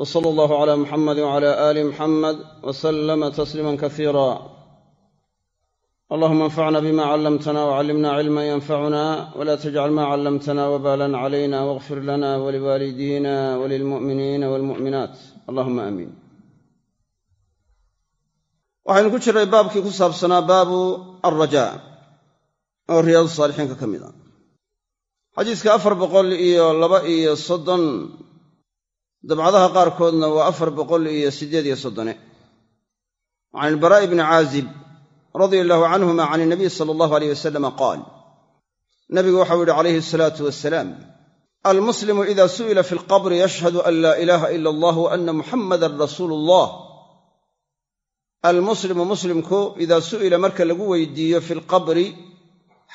w sala allahu cala muxamadi wcala aali muxamed w salama tasliima kasiira allahuma anfacna bima callamtana wcallimna cilma yanfacuna wla tajcal ma callamtana wbalan calayna wاغfir lana waliwaalidina walilmu'miniina walmu'minaat allahuma aamiin waxaynu ku jiray baabkii ku saabsanaa baabu alraja oo riyaadu saalixiinka ka mid a xadiiska afar boqol iyo laba iyo soddon dabcadaha qaarkoodna waa afar boqol iyo siddeed iyo soddone. Can ilbaraa'i bni caazib radia allahu canhuma can inabiy sala allahu aleyh wasalama qaal nabigu waxau yidhi calayhi asalaatu wasalaam almuslimu ida su'ila fi lqabri yashhadu an laa ilaaha ila allah wa ana muxammadan rasuulu allah almuslimu muslimku idaa su'ila marka lagu weydiiyo fi lqabri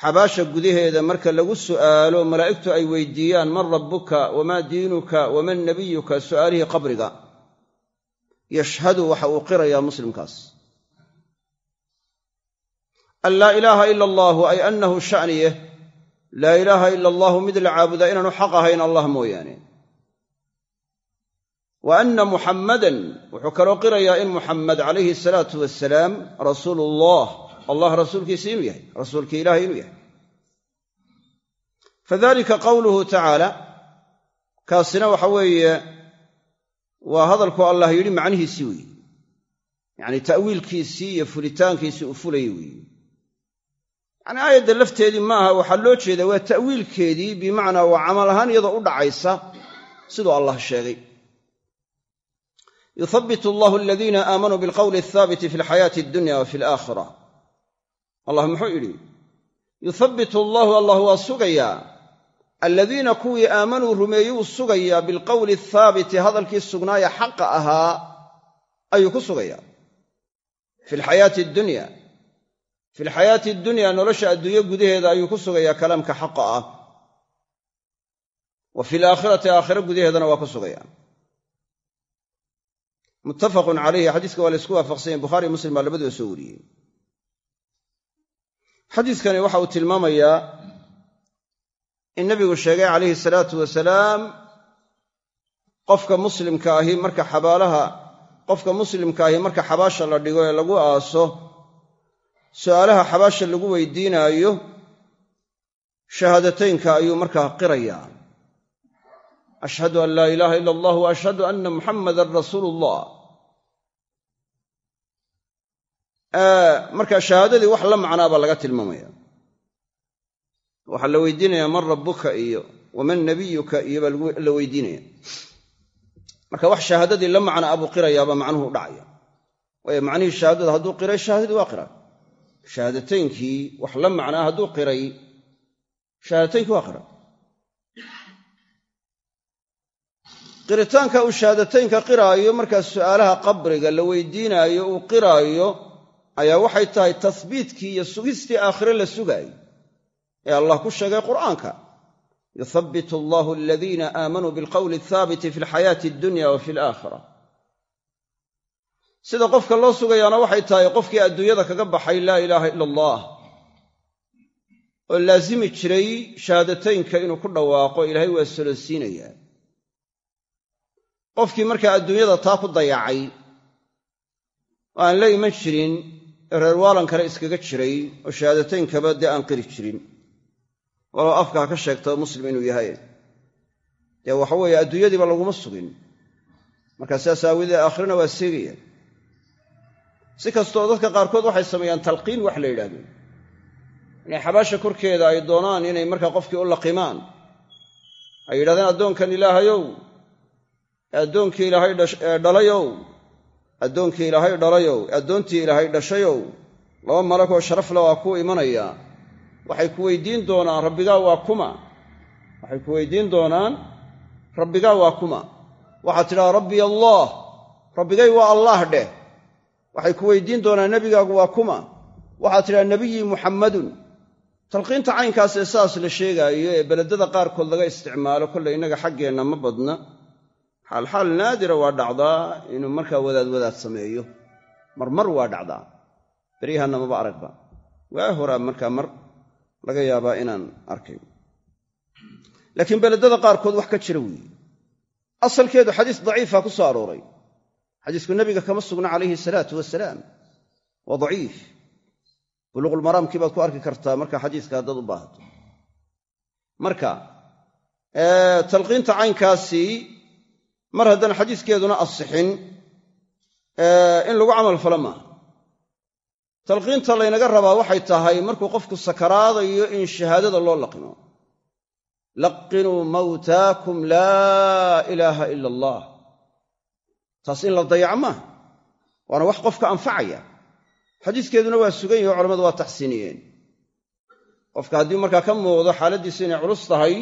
xabaasha gudaheeda marka lagu su'aalo malaa'igtu ay weydiiyaan man rabbuka wamaa diinuka waman nabiyuka? su'aalihii qabriga. Yashhadu waxa uu qirayaa muslimkaas. An laa ilaaha ila allaahu ay annahu sha'niye. Laa ilaaha ila allaahu mid la caabudaa inaanu xaq ahayn allah mooyaane. Wa anna muxammadan wuxuu kaloo qirayaa in muxammed calayhi salaatu wasalaam rasuulu ullah allah rasuulkiisa inuu yahay rasuulkii ilaahay inuu yahay fadalika qawluhu tacaala kaasina waxa weeye waa hadalku allah yidhi macnihiisii weeye yacni ta'wiilkiisii iyo fulitaankiisii uu fulayay weeye yacni aayadda lafteedii maaha waxaa loo jeedaa waa ta'wiilkeedii bimacnaa waa camal ahaan iyadoo u dhacaysa siduu allah sheegay. Yuhabbit allahu aladiina aamanuu bilqowli alhaabiti fi alxayaati addunya wa fi allah muxuu yidhi yuthabbitu allahu allah waa aladiina kuwii aamanuu rumeeyuu sugayaa bilqowli athaabiti hadalkii sugnaaya xaqa ahaa ayuu ku sugayaa fi lxayaati addunya fi lxayaati addunya nolosha adduunyo gudaheeda ayuu ku sugayaa kalaamka xaqa ah. Wa fi alaakhirati aakhiro gudaheedana waa ku sugayaa muttafaqun calayhi xadiiska waa la ysku waafaqsanya bukhari muslim baa labaduba soo wariyey. Xadiiskani waxa uu tilmaamayaa in nebigu sheegay calayhi salaatu wasalaam qofka muslimka ahi marka xabaalaha qofka muslimka ahi marka xabaasha la dhigo ee lagu aaso su'aalaha xabaasha lagu weydiinaayo shahaadateynka ayuu markaa qirayaa ashhadu an laa ilaaha ila allah wa ashhadu anna muxammadan rasuulu ullah marka shahaadadii wax la macnaa baa laga tilmaamaya waxaa la weydiinayaa man rabbuka iyo waman nabiyuka iyo baa la weydiinaya. Marka wax shahaadadii la macnaa abuu qirayaabaa macnuhu u dhacaya. Waayo macnihii shahaadada hadduu qiray shahaadadii waa qira. Shahaadataynkii wax la macnaa hadduu qiray shahaadataynkii waa qira. Qiritaanka uu shahaadataynka qiraayo markaa su'aalaha qabriga la weydiinaayo uu qiraayo ayaa waxay tahay tahbiitkii iyo sugistii aakhire la sugaayey ee allah ku sheegay qur'aanka. Yuthabbitu allahu aladiina aamanuu bilqowli athaabiti fi alxayaati addunya wa fi alaakhira sida qofka loo sugayaana waxay tahay qofkii adduunyada kaga baxay laa ilaaha ila allah oo laasimi jiray shahaadataynka inuu ku dhawaaqo ilaahay waa solosiinayaa qofkii markaa adduunyada taa ku dayacay oo aan la iman jirin reer waalan kale iskaga jiray oo shahaadataynkaba dee aan qiri jirin walow afka ha ka sheegto muslim inuu yahay. Dee waxa weeye adduunyadiiba laguma sugin. Markaa sidaas aawadeed aakhirana waa seegaya. Si kastoo dadka qaarkood waxay sameeyaan talqiin wax la yidhaahdo. Inay xabaasha korkeeda ay doonaan inay markaa qofkii u laqimaan ay yidhahdeen addoonkan ilaahayow addoonkii ilaahay dhalayow addoonkii ilaahay dhalayow addoontii ilaahay dhashayow laba malagoo sharafle waa kuu imanaya waxay ku weydiin doonaan rabbigaa waa kuma. Waxay ku weydiin doonaan rabbigaa waa kuma. Waxaad tidhaha rabbiy allaah rabbigay waa allaah dheh. Waxay ku weydiin doonaan nebigaagu waa kuma. Waxaad tidhaha nebiyii muxammadun talqiinta caynkaas ee saas la sheegaayo ee beledada qaarkood laga isticmaalo kollay innaga xaggeenna ma badna. Xaalxaal naadira waa dhacdaa inuu markaa wadaad wadaad sameeyo. Marmar waa dhacdaa. Beryahanna maba aragba. Waa horaa markaa mar laga yaabaa inaan arkay. Laakiin beledada qaarkood wax ka jira weeye. Asalkeedu xadiis daciifa ku soo arooray. Xadiisku nebiga kama sugna calayhi salaatu wasalaam. Waa daciif. Buluuqulmaraamkii baad ku arki kartaa marka xadiiska haddaad u baahato. Marka talqiinta caynkaasi mar haddaan xadiiskeeduna asixin. In lagu camal falo maaha talqiinta laynaga rabaa waxay tahay markuu qofku sakaraadayo in shahaadada loo laqimo laqinuu mawtaakum laa ilaaha ila allah taas in la dayaco maaha waana wax qofka anfacaya. Xadiiskeeduna waa sugan yahi o culamadu waa taxsiiniyeen. Qofka haddii markaa ka muuqdo xaaladdiisu inay culus tahay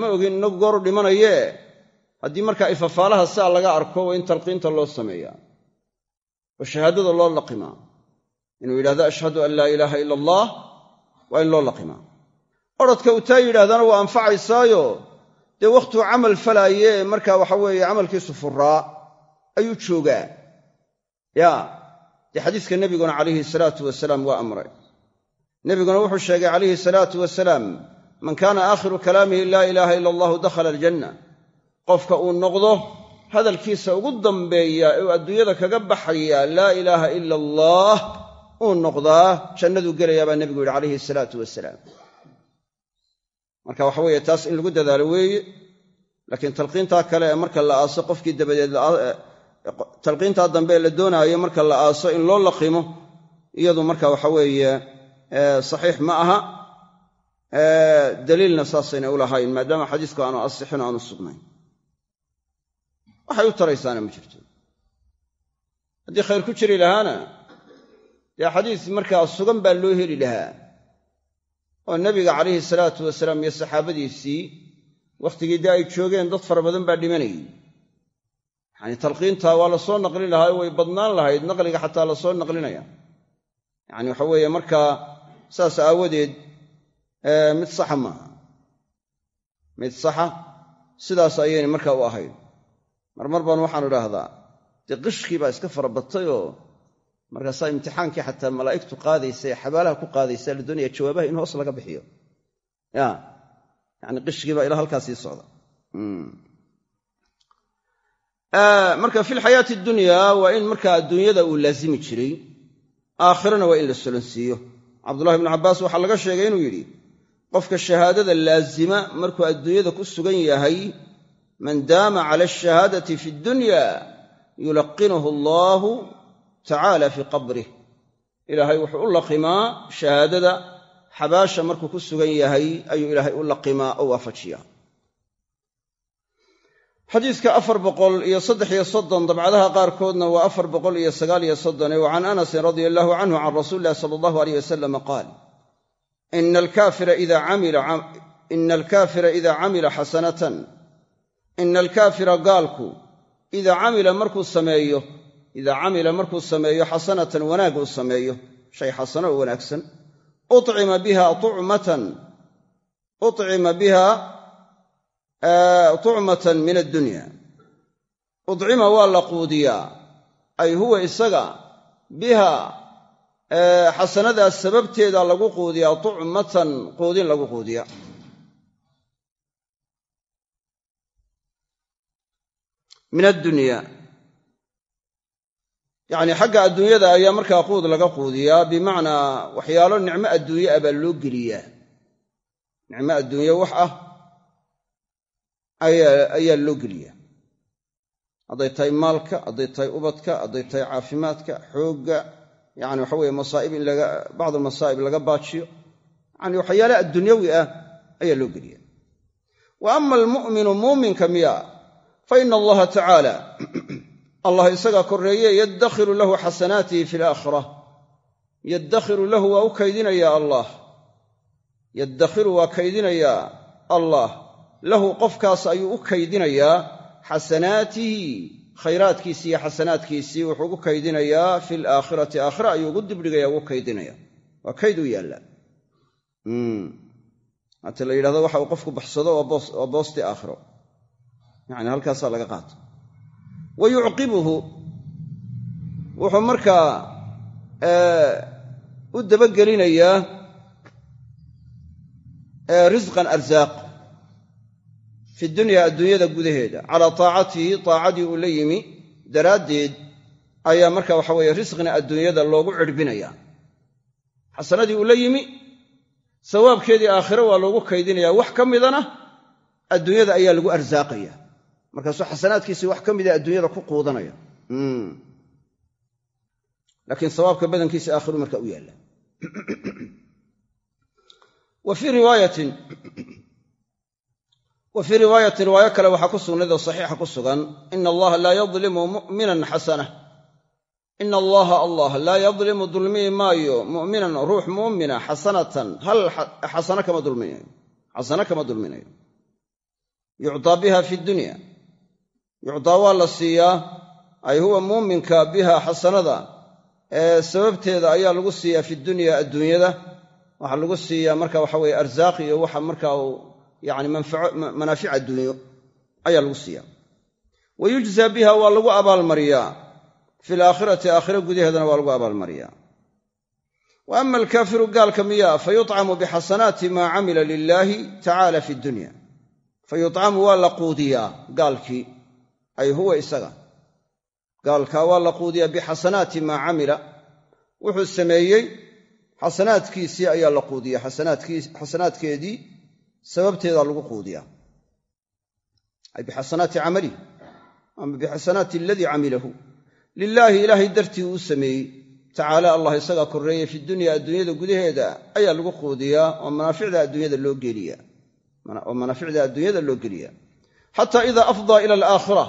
ma ogin inagu gooru dhimanayee. Haddii markaa ifafaalaha saa laga arko waa in talqiinta loo sameeyaa oo shahaadada loo laqimaa. Inuu yidhahdo ashhadu an laa ilaaha ila allah waa in loo laqimaa. Odradka uu taa yidhahdana waa anfacaysaayo. Dee wakhtuu camal falaaye markaa waxa weeye camalkiisu furaa ayuu joogaa. Ya dee xadiiska nebiguna calayhi salaatu wasalaam waa amray. Nebiguna wuxuu sheegay calayhi salaatu wasalaam man kaana aakhiru kalaamihi laa ilaaha ila allahu dakhala aljanna. Qofka uu noqdo hadalkiisa ugu dambeeya ee uu adduunyada kaga baxaya laa ilaaha ila allah uu noqdaa jannaduu gelayaa baa nebigu yidhi calayhi salaatu wasalaam marka waxa weeye taas in lagu dadaalo weeye laakiin talqiintaa kale ee marka la aaso qofkii dabadeed talqiintaa dambe ee la doonaayo marka la aaso in loo laqimo iyadu marka waxa weeye saxiix ma aha daliilna saasayna u lahayn maadaama xadiisku aanu asixin aanu sugnayn waxay u taraysaana ma jirto. Haddii khayr ku jiri lahaana dee xadiis markaa sugan baa loo heli lahaa. Oo nebiga calayhi salaatu wasalaam iyo saxaabadiisii wakhtigii dee ay joogeen dad fara badan baa dhimanayay. Yacanii talqiinta waa la soo naqlin lahaa way badnaan lahayd naqliga xataa la soo naqlinaya. Yacani waxa weeye markaa saas aawadeed mid saxa maaha. Mid saxa sidaas ayayna markaa u ahayd marmar baan waxaanu idhaahdaa dee qishkii baa iska fara batayoo markaasaa imtixaankii xataa malaa'igtu qaadaysa ee xabaalaha ku qaadaysa la doonaya jawaabaha in hoos laga bixiyo. Ya yani qishkii baa ilaa halkaa socda. Marka fi lxayaati dunya waa in markaa adduunyada uu laazimi jiray aakhirana waa in la solonsiiyo cabdullahi bnu cabbaas waxaa laga sheegay inuu yidhi qofka shahaadada laazima markuu adduunyada ku sugan yahay man daama cala alshahaadati fi dunya yulaqinuhu allaahu tacaala fii qabrih ilaahay wuxuu u laqimaa shahaadada xabaasha markuu ku sugan yahay ayuu ilaahay u laqimaa oo waafajiyaa xadiiska afar boqol iyo saddex iyo soddon dabcadaha qaarkoodna waa afar boqol iyo sagaal iyo soddone wa can anasin radia allahu canhu can rasuuli illahi sala allahu aleyh wasalam qaal ina alkaafira ida camila xasanatan ina alkaafira gaalku idaa camila markuu sameeyo idaa camila markuu sameeyo xasanatan wanaag uu sameeyo shay xasano oo wanaagsan ucima biha tucmatan ucima biha tucmatan min addunya. Udcima waa la quudiyaa ay huwa isaga biha xasanadaas sababteeda lagu quudiyaa tucmatan quudin lagu quudiya min addunya. Yacni xagga adduunyada ayaa markaa quud laga quudiyaa bimacnaa waxyaalo nicmo adduunye ah baa loo geliyaa. Nicmo adduunye wax ah ayaa loo geliyaa. Hadday tahay maalka hadday tahay ubadka hadday tahay caafimaadka xoogga yani waxa weye masaa'ib in bacd almasaa'ib laga baajiyo. Yani waxyaale addunyawi ah ayaa loo geliya wa ama almu'minu muuminka miya fa ina allaha tacaala allah isagaa korreeye yaddakhiru lahu xasanaatihi fi alaakhira yaddakhiru lahu waa u kaydinayaa allah. Yaddakhiru waa kaydinayaa allah. Lahu qofkaas ayuu u kaydinayaa xasanaatihi khayraadkiisii iyo xasanaadkiisii wuxuu ugu kaydinayaa fi alaakhirati aakhira ayuu ugu dibdhigaya ugu kaydinaya waa kayd u yaallaa haata la yidhahdo waxa uu qofku baxsado waa boostii aakhiro yani halkaasaa laga qaata wa yucqibuhu wuxuu markaa u dabagelinayaa risqan arsaaq fi dunya adduunyada gudaheeda. Calaa taacatihi taacadii uu la yimi daraaddeed ayaa marka waxa weeye risqina adduunyada loogu cirbinaya. Xasanadii uu la yimi sawaabkeedii aakhire waa loogu kaydinaya wax ka midana adduunyada ayaa lagu arsaaqaya markaasuu xasanaadkiisii wax ka mida adduunyada ku quudanaya laakiin sawaabka badankiisa aakhiru marka u yaalla. Wa fii riwaayatin riwaayo kale waxaa ku sugnayd oo saxiixa ku sugan ina allaha laa yadlimu mu'minan xasana. Ina allaha allah laa yadlimu dulmii maayo mu'minan ruux mu'mina xasanatan. Hal xasana kama dulminayo? Yucdaa biha fi dunya yucdaa waa la siiyaa ay huwa muuminka biha xasanada ee sababteeda ayaa lagu siiyaa fi dunya adduunyada. Waxaa lagu siiyaa marka waxa weye arsaaq iyo waxa marka yani manaafic adduunyo ayaa lagu siiyaa. Wa biha waa lagu abaalmariyaa. Fi laakhirati aakhira gudaheedana waa lagu abaalmariyaa. Wa ama alkaafiru gaalka miyaa fa yuطcamu bixasanaati maa camila lilaahi tacala fi dunya. Fa waa la quudiyaa gaalkii ay huwa isaga. Gaalkaa waa la quudiyaa bixasanaati maa camila. Wuxuu sameeyey xasanaadkiisii ayaa la quudiya. Xasanaadkeedii sababteedaa lagu quudiyaa. Ay bixasanaati camalihi ama bixasanaati aladii camilahu. Lilaahi ilaahay dartii uu sameeyey. Tacaala allah isagaa korreeyey fi dunya adduunyada gudaheeda ayaa lagu quudiyaa oo manaaficda adduunyada loo geliyaa. Oo manaaficda adduunyada loo geliyaa. Xataa idaa afdaa ila alaakhira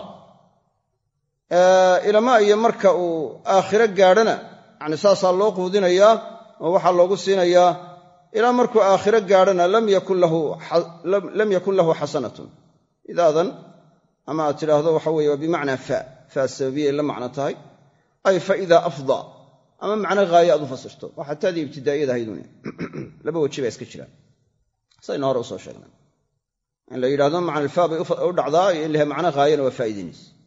ilamaa iyo marka uu aakhiro gaadhana yacni saasaa loo quudinayaa oo waxaa loogu siinayaa ilaa markuu aakhiro gaadhana lam yakun lahu xasanatun. Idaadan ama aad tidhaahdo waxa weye waa bimacnaa fa faa sababiyay la macno tahay. Ay fa idaa afdaa ama macno haaye aad u fasirto. Waa xataadii ibtidaa'iyada ahaydun laba weji baa iska jiraan saynu hore u soo sheegnay. In la yidhahdo macnalfaa bay u dhacdaa iyo in laha macno haayana waa faa'idaynaysa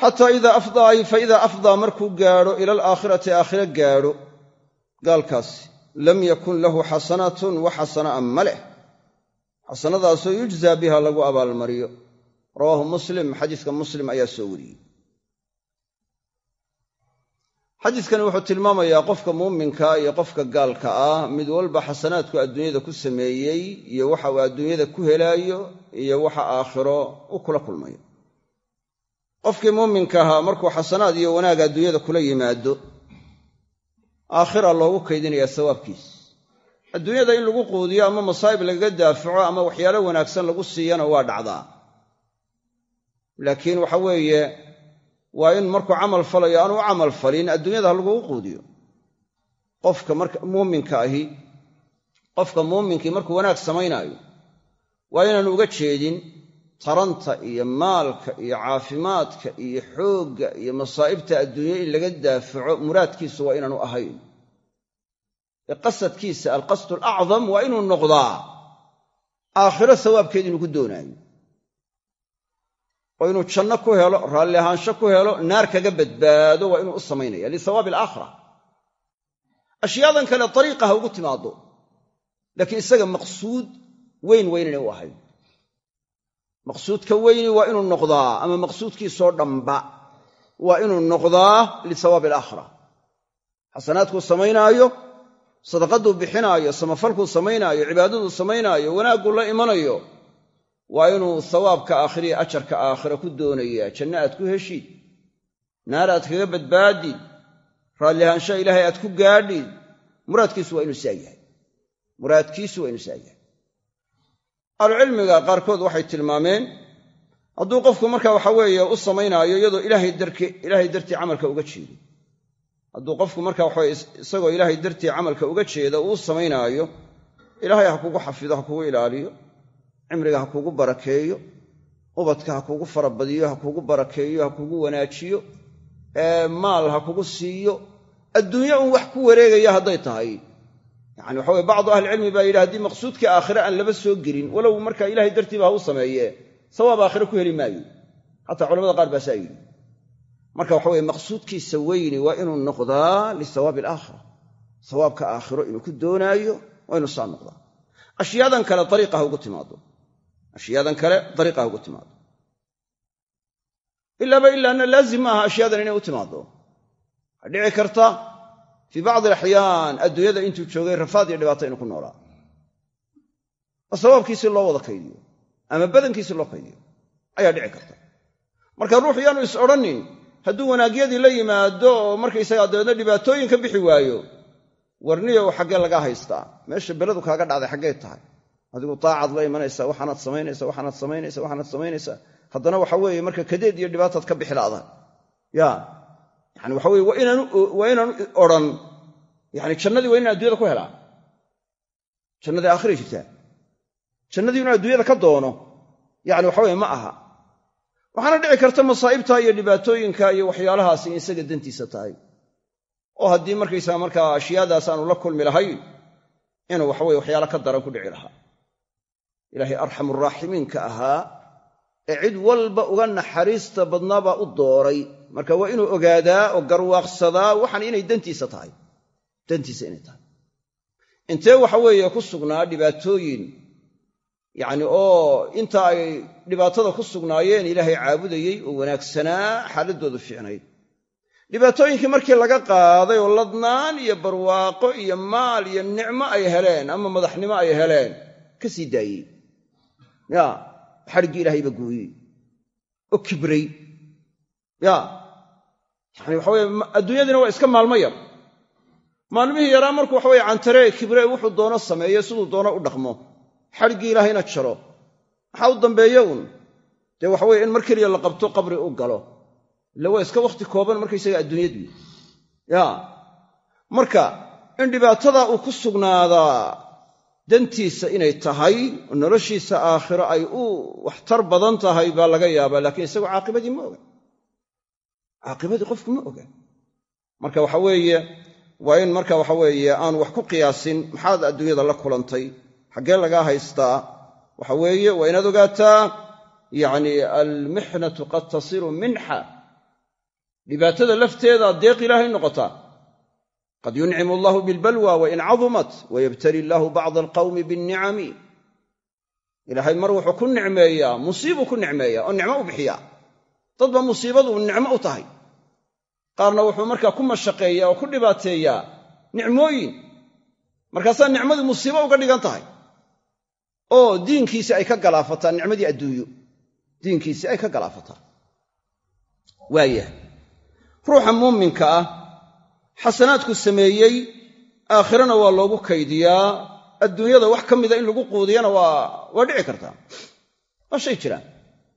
xataa idaa afdaa ay afdaa markuu gaadho ila alaakhirati aakhiro gaadho. Gaalkaasi lam yakun lahu xasanatun wa xasanaa ma leh. Xasanadaasoo yujzaa biha lagu abaalmariyo. Rawaahu muslim xadiiska muslim ayaa soo wariyey. Xadiiskani wuxuu tilmaamayaa qofka muuminka iyo qofka gaalka ah mid walba xasanaadku adduunyada ku sameeyey iyo waxa uu adduunyada ku helaayo iyo waxa aakhiro u kula kulmayo qofkii muuminka ahaa markuu xasanaad iyo wanaag adduunyada kula yimaado aakhira loogu kaydinayaa sawaabkiis. Adduunyada in lagu quudiyo ama masaa'ib lagaga daafaco ama waxyaalo wanaagsan lagu siiyana waa dhacdaa. Laakiin waxa weeye waa in markuu camal falayo aanu u camal falin adduunyada ha lagugu quudiyo. Qofka marka muuminka ahi qofka muuminkii markuu wanaag samaynaayo waa inaanu uga jeedin taranta iyo maalka iyo caafimaadka iyo xoogga iyo masaa'ibta adduunye in laga daafaco muraadkiisu waa inaanu ahayn. Ee qasadkiisa alqasdu alacdam waa inuu noqdaa aakhiro sawaabkeed inuu ku doonaayo. Oo inuu janno ku helo raalli ahaansho ku helo naar kaga badbaado waa inuu u samaynaya lisawaabi alaakhira. Ashyaadan kale ariiqa ha ugu timaado laakiin isaga maqsuud weyn weynanay u ahayn maqsuudka weyni waa inuu noqdaa ama maqsuudkiisoo dhamba waa inuu noqdaa lisawaabi alaakhira. Xasanaadkuu samaynaayo sadaqaduu bixinaayo samafalkuu samaynaayo cibaadaduu samaynaayo wanaagguu la imanayo waa inuu sawaabka aakhiriya ajarka aakhira ku doonayaa. Janno aad ku heshid naar aad kaga badbaadid raallihaansha ilaahay aad ku gaadhid muraadkiisu waa inuu saa yahay muraadkiisu waa inuu saa yahay ahlucilmiga qaarkood waxay tilmaameen hadduu qofku marka waxa weeye u samaynaayo iyadoo ilaahay dartii camalka uga jeedo hadduu qofku marka waxaweye isagoo ilaahay dartii camalka uga jeeda uu samaynaayo ilaahay ha kugu xafido ha kugu ilaaliyo cimriga ha kugu barakeeyo ubadka ha kugu farabadiyo ha kugu barakeeyo ha kugu wanaajiyo maal ha kugu siiyo adduunye un wax ku wareegaya hadday tahay yani waxa weye bacdu ahlicilmi baa yidhi haddii maqsuudkii aakhire aan laba soo gelin walow marka ilahay dartiiba ha u sameeye sawaab aakhire ku heli maayo. Xataa culamada qaar baa saa yidhi marka waxa weye maqsuudkiisa weyni waa inuu noqdaa lisawaabi alaakhira. Sawaabka aakhiro inuu ku doonaayo waa inuu saa noqdaa. Ashyaadan kale ariiqa ha ugu timaado ashyaadan kale dariiqaha ugu timaado ilaaba ilaana laazim maaha ashyaadan inay u timaado waxaa dhici karta fii bacdi alaxyaan adduunyada intuu joogay rafaad iyo dhibaato inuu ku noolaa. Oo sabaabkiisii loo wada kaydiyo ama badankiisii loo kaydiyo ayaa dhici karta. Marka ruuxu yaanu is odhanin hadduu wanaagyadii la yimaado oo markaysagaa dabeedna dhibaatooyin ka bixi waayo warniyow xaggee lagaa haystaa. Meesha beledu kaaga dhacday xaggee tahay. Adigu taacaad la imanaysaa waxaanaad samaynaysa waxaanaad samaynaysa waxaanaad samaynaysaa haddana waxa weeye marka kadeed iyo dhibaataad ka bixi la'dahay ya yani waxa weye waa inaanu odhan. Yani jannadii waa inaan addunyada ku helaa jannadii aakhiray jirtaa. Jannadii inuu adduunyada ka doono. Yani waxa weye ma aha. Waxaana dhici karta masaa'ibta iyo dhibaatooyinka iyo waxyaalahaasi in isaga dantiisa tahay. Oo haddii markaysaga markaa ashyaadaas aanu la kulmi lahayn inuu waxaweye waxyaala ka daran ku dhici lahaa. Ilaahay arxamuraaximiinka ahaa ee cid walba uga naxariista badnaabaa u dooray marka waa inuu ogaadaa oo garwaaqsadaa waxan inay dantiisa tahay. Dantiisa inay tahay. Intee waxa weeye ku sugnaa dhibaatooyin? Yacni oo inta ay dhibaatada ku sugnaayeen ilaahay caabudayey oo wanaagsanaa xaaladdoodu fiicnayd. Dhibaatooyinkii markii laga qaaday oo ladnaan iyo barwaaqo iyo maal iyo nicmo ay heleen ama madaxnimo ay heleen ka sii daayey. Ya xadhiggii ilaahayba gooyey. Oo kibray ya. Adduunyadiina waa iska maalmo yar. Maalmihii yaraa markuu waxa weye cantaree kibre wuxuu doono sameeyo siduu doono u dhaqmo. Xadhiggii ilaahayna jaro. Maxaa u dambeeya uun. Dee waxa weye in mar keliya la qabto qabri u galo. Illa waa iska wakhti kooban markaysaga adduunyadu ya. Marka in dhibaatadaa uu ku sugnaadaa dantiisa inay tahay oo noloshiisa aakhiro ay u waxtar badan tahay baa laga yaabaa laakiin isagu caaqibadii ma oga caaqibadii qofku ma oga. Marka waxa weeye waa in marka waxa weeye aanu wax ku qiyaasin maxaad adduunyada la kulantay? Xaggee lagaa haystaa? Waxa weeye waa inaad ogaataa yacni almixnatu qad tasiru minxa. Dhibaatada lafteeda deeq ilaahay noqotaa qad yuncimu allahu bilbalwa wain cadumat wayabtali illaahu bacda alqawmi binnicami ilaahay mar wuxuu ku nicmeeyaa musiibuu ku nicmeeyaa oo nicmo u bixiyaa dadba musiibadu nicmo u tahay. Qaarna wuxuu markaa ku mashaqeeyaa oo ku dhibaateeyaa nicmooyin. Markaasaa nicmadii musiibo uga dhigan tahay. Oo diinkiisi ay ka galaafataa nicmadii adduunyo. Diinkiisii ay ka galaafataa. Waayahay. Ruuxa muuminka ah xasanaadku sameeyey aakhirana waa loogu kaydiyaa. Adduunyada wax ka mida in lagu quudiyana waa dhici kartaa. Waa shay jiraan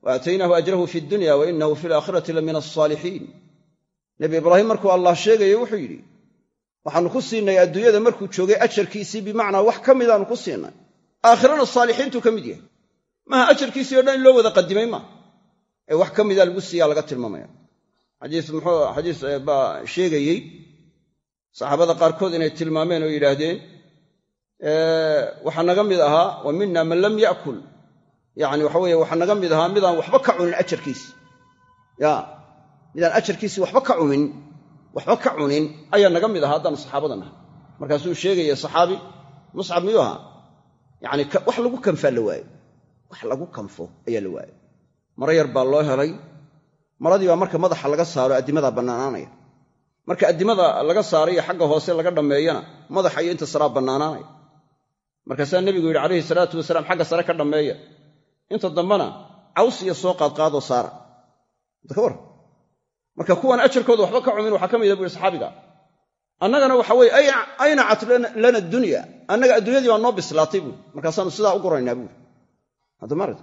wa aataynaahu ajrahu fi dunya wa inahu fi alaakhirati la min alsaalixiin nebi ibraahim markuu allah sheegayey wuxuu yidhi waxaannu ku siinay adduunyada markuu joogay ajarkiisii bimacnaa wax ka midaannu ku siinay aakhirana saalixiintuu ka mid yahay maaha ajarkiisii o dhan in loo wada qadimay maaha ee wax ka mida lagu siiyaa laga tilmaamaya xadiis muxuu xadiis baa sheegayey saxaabada qaarkood inay tilmaameen oo yidhaahdeen waxaa mid ahaa wa mina man lam yakul yani waxa weye waxaa naga mid ahaa midaan waxba ka cunin ajarkiisi ya midaan ajarkiisii waxba ka cunin waxba ka cunin ayaa naga mid ahaa haddaanu saxaabada nahay. Markaasuu sheegaya saxaabi muscab miyuu ahaa? Yani wax lagu kanfaa la waayo. Wax lagu kanfo ayaa la waayo. Maro yar baa loo helay. Maradii baa marka madaxa laga saaro addimadaa bannaanaanaya. Marka addimada laga saarayo xagga hoose laga dhammeeyana madaxa iyo inta saraa bannaanaanaya. Markaasaa nebigu yidhi calayhi salaatu wasalaam xagga sare ka dhammeeya inta dambena caws iyo soo qaadqaadoo saara ka war. Marka kuwan ajarkooda waxba ka cumin waxaa ka mida bu yidhi saxaabiga. Annagana waxa weye aynacat lana dunya. Annaga adduunyadii baa noo bislaatay buui markaasaanu sidaa u guraynaa haddamarat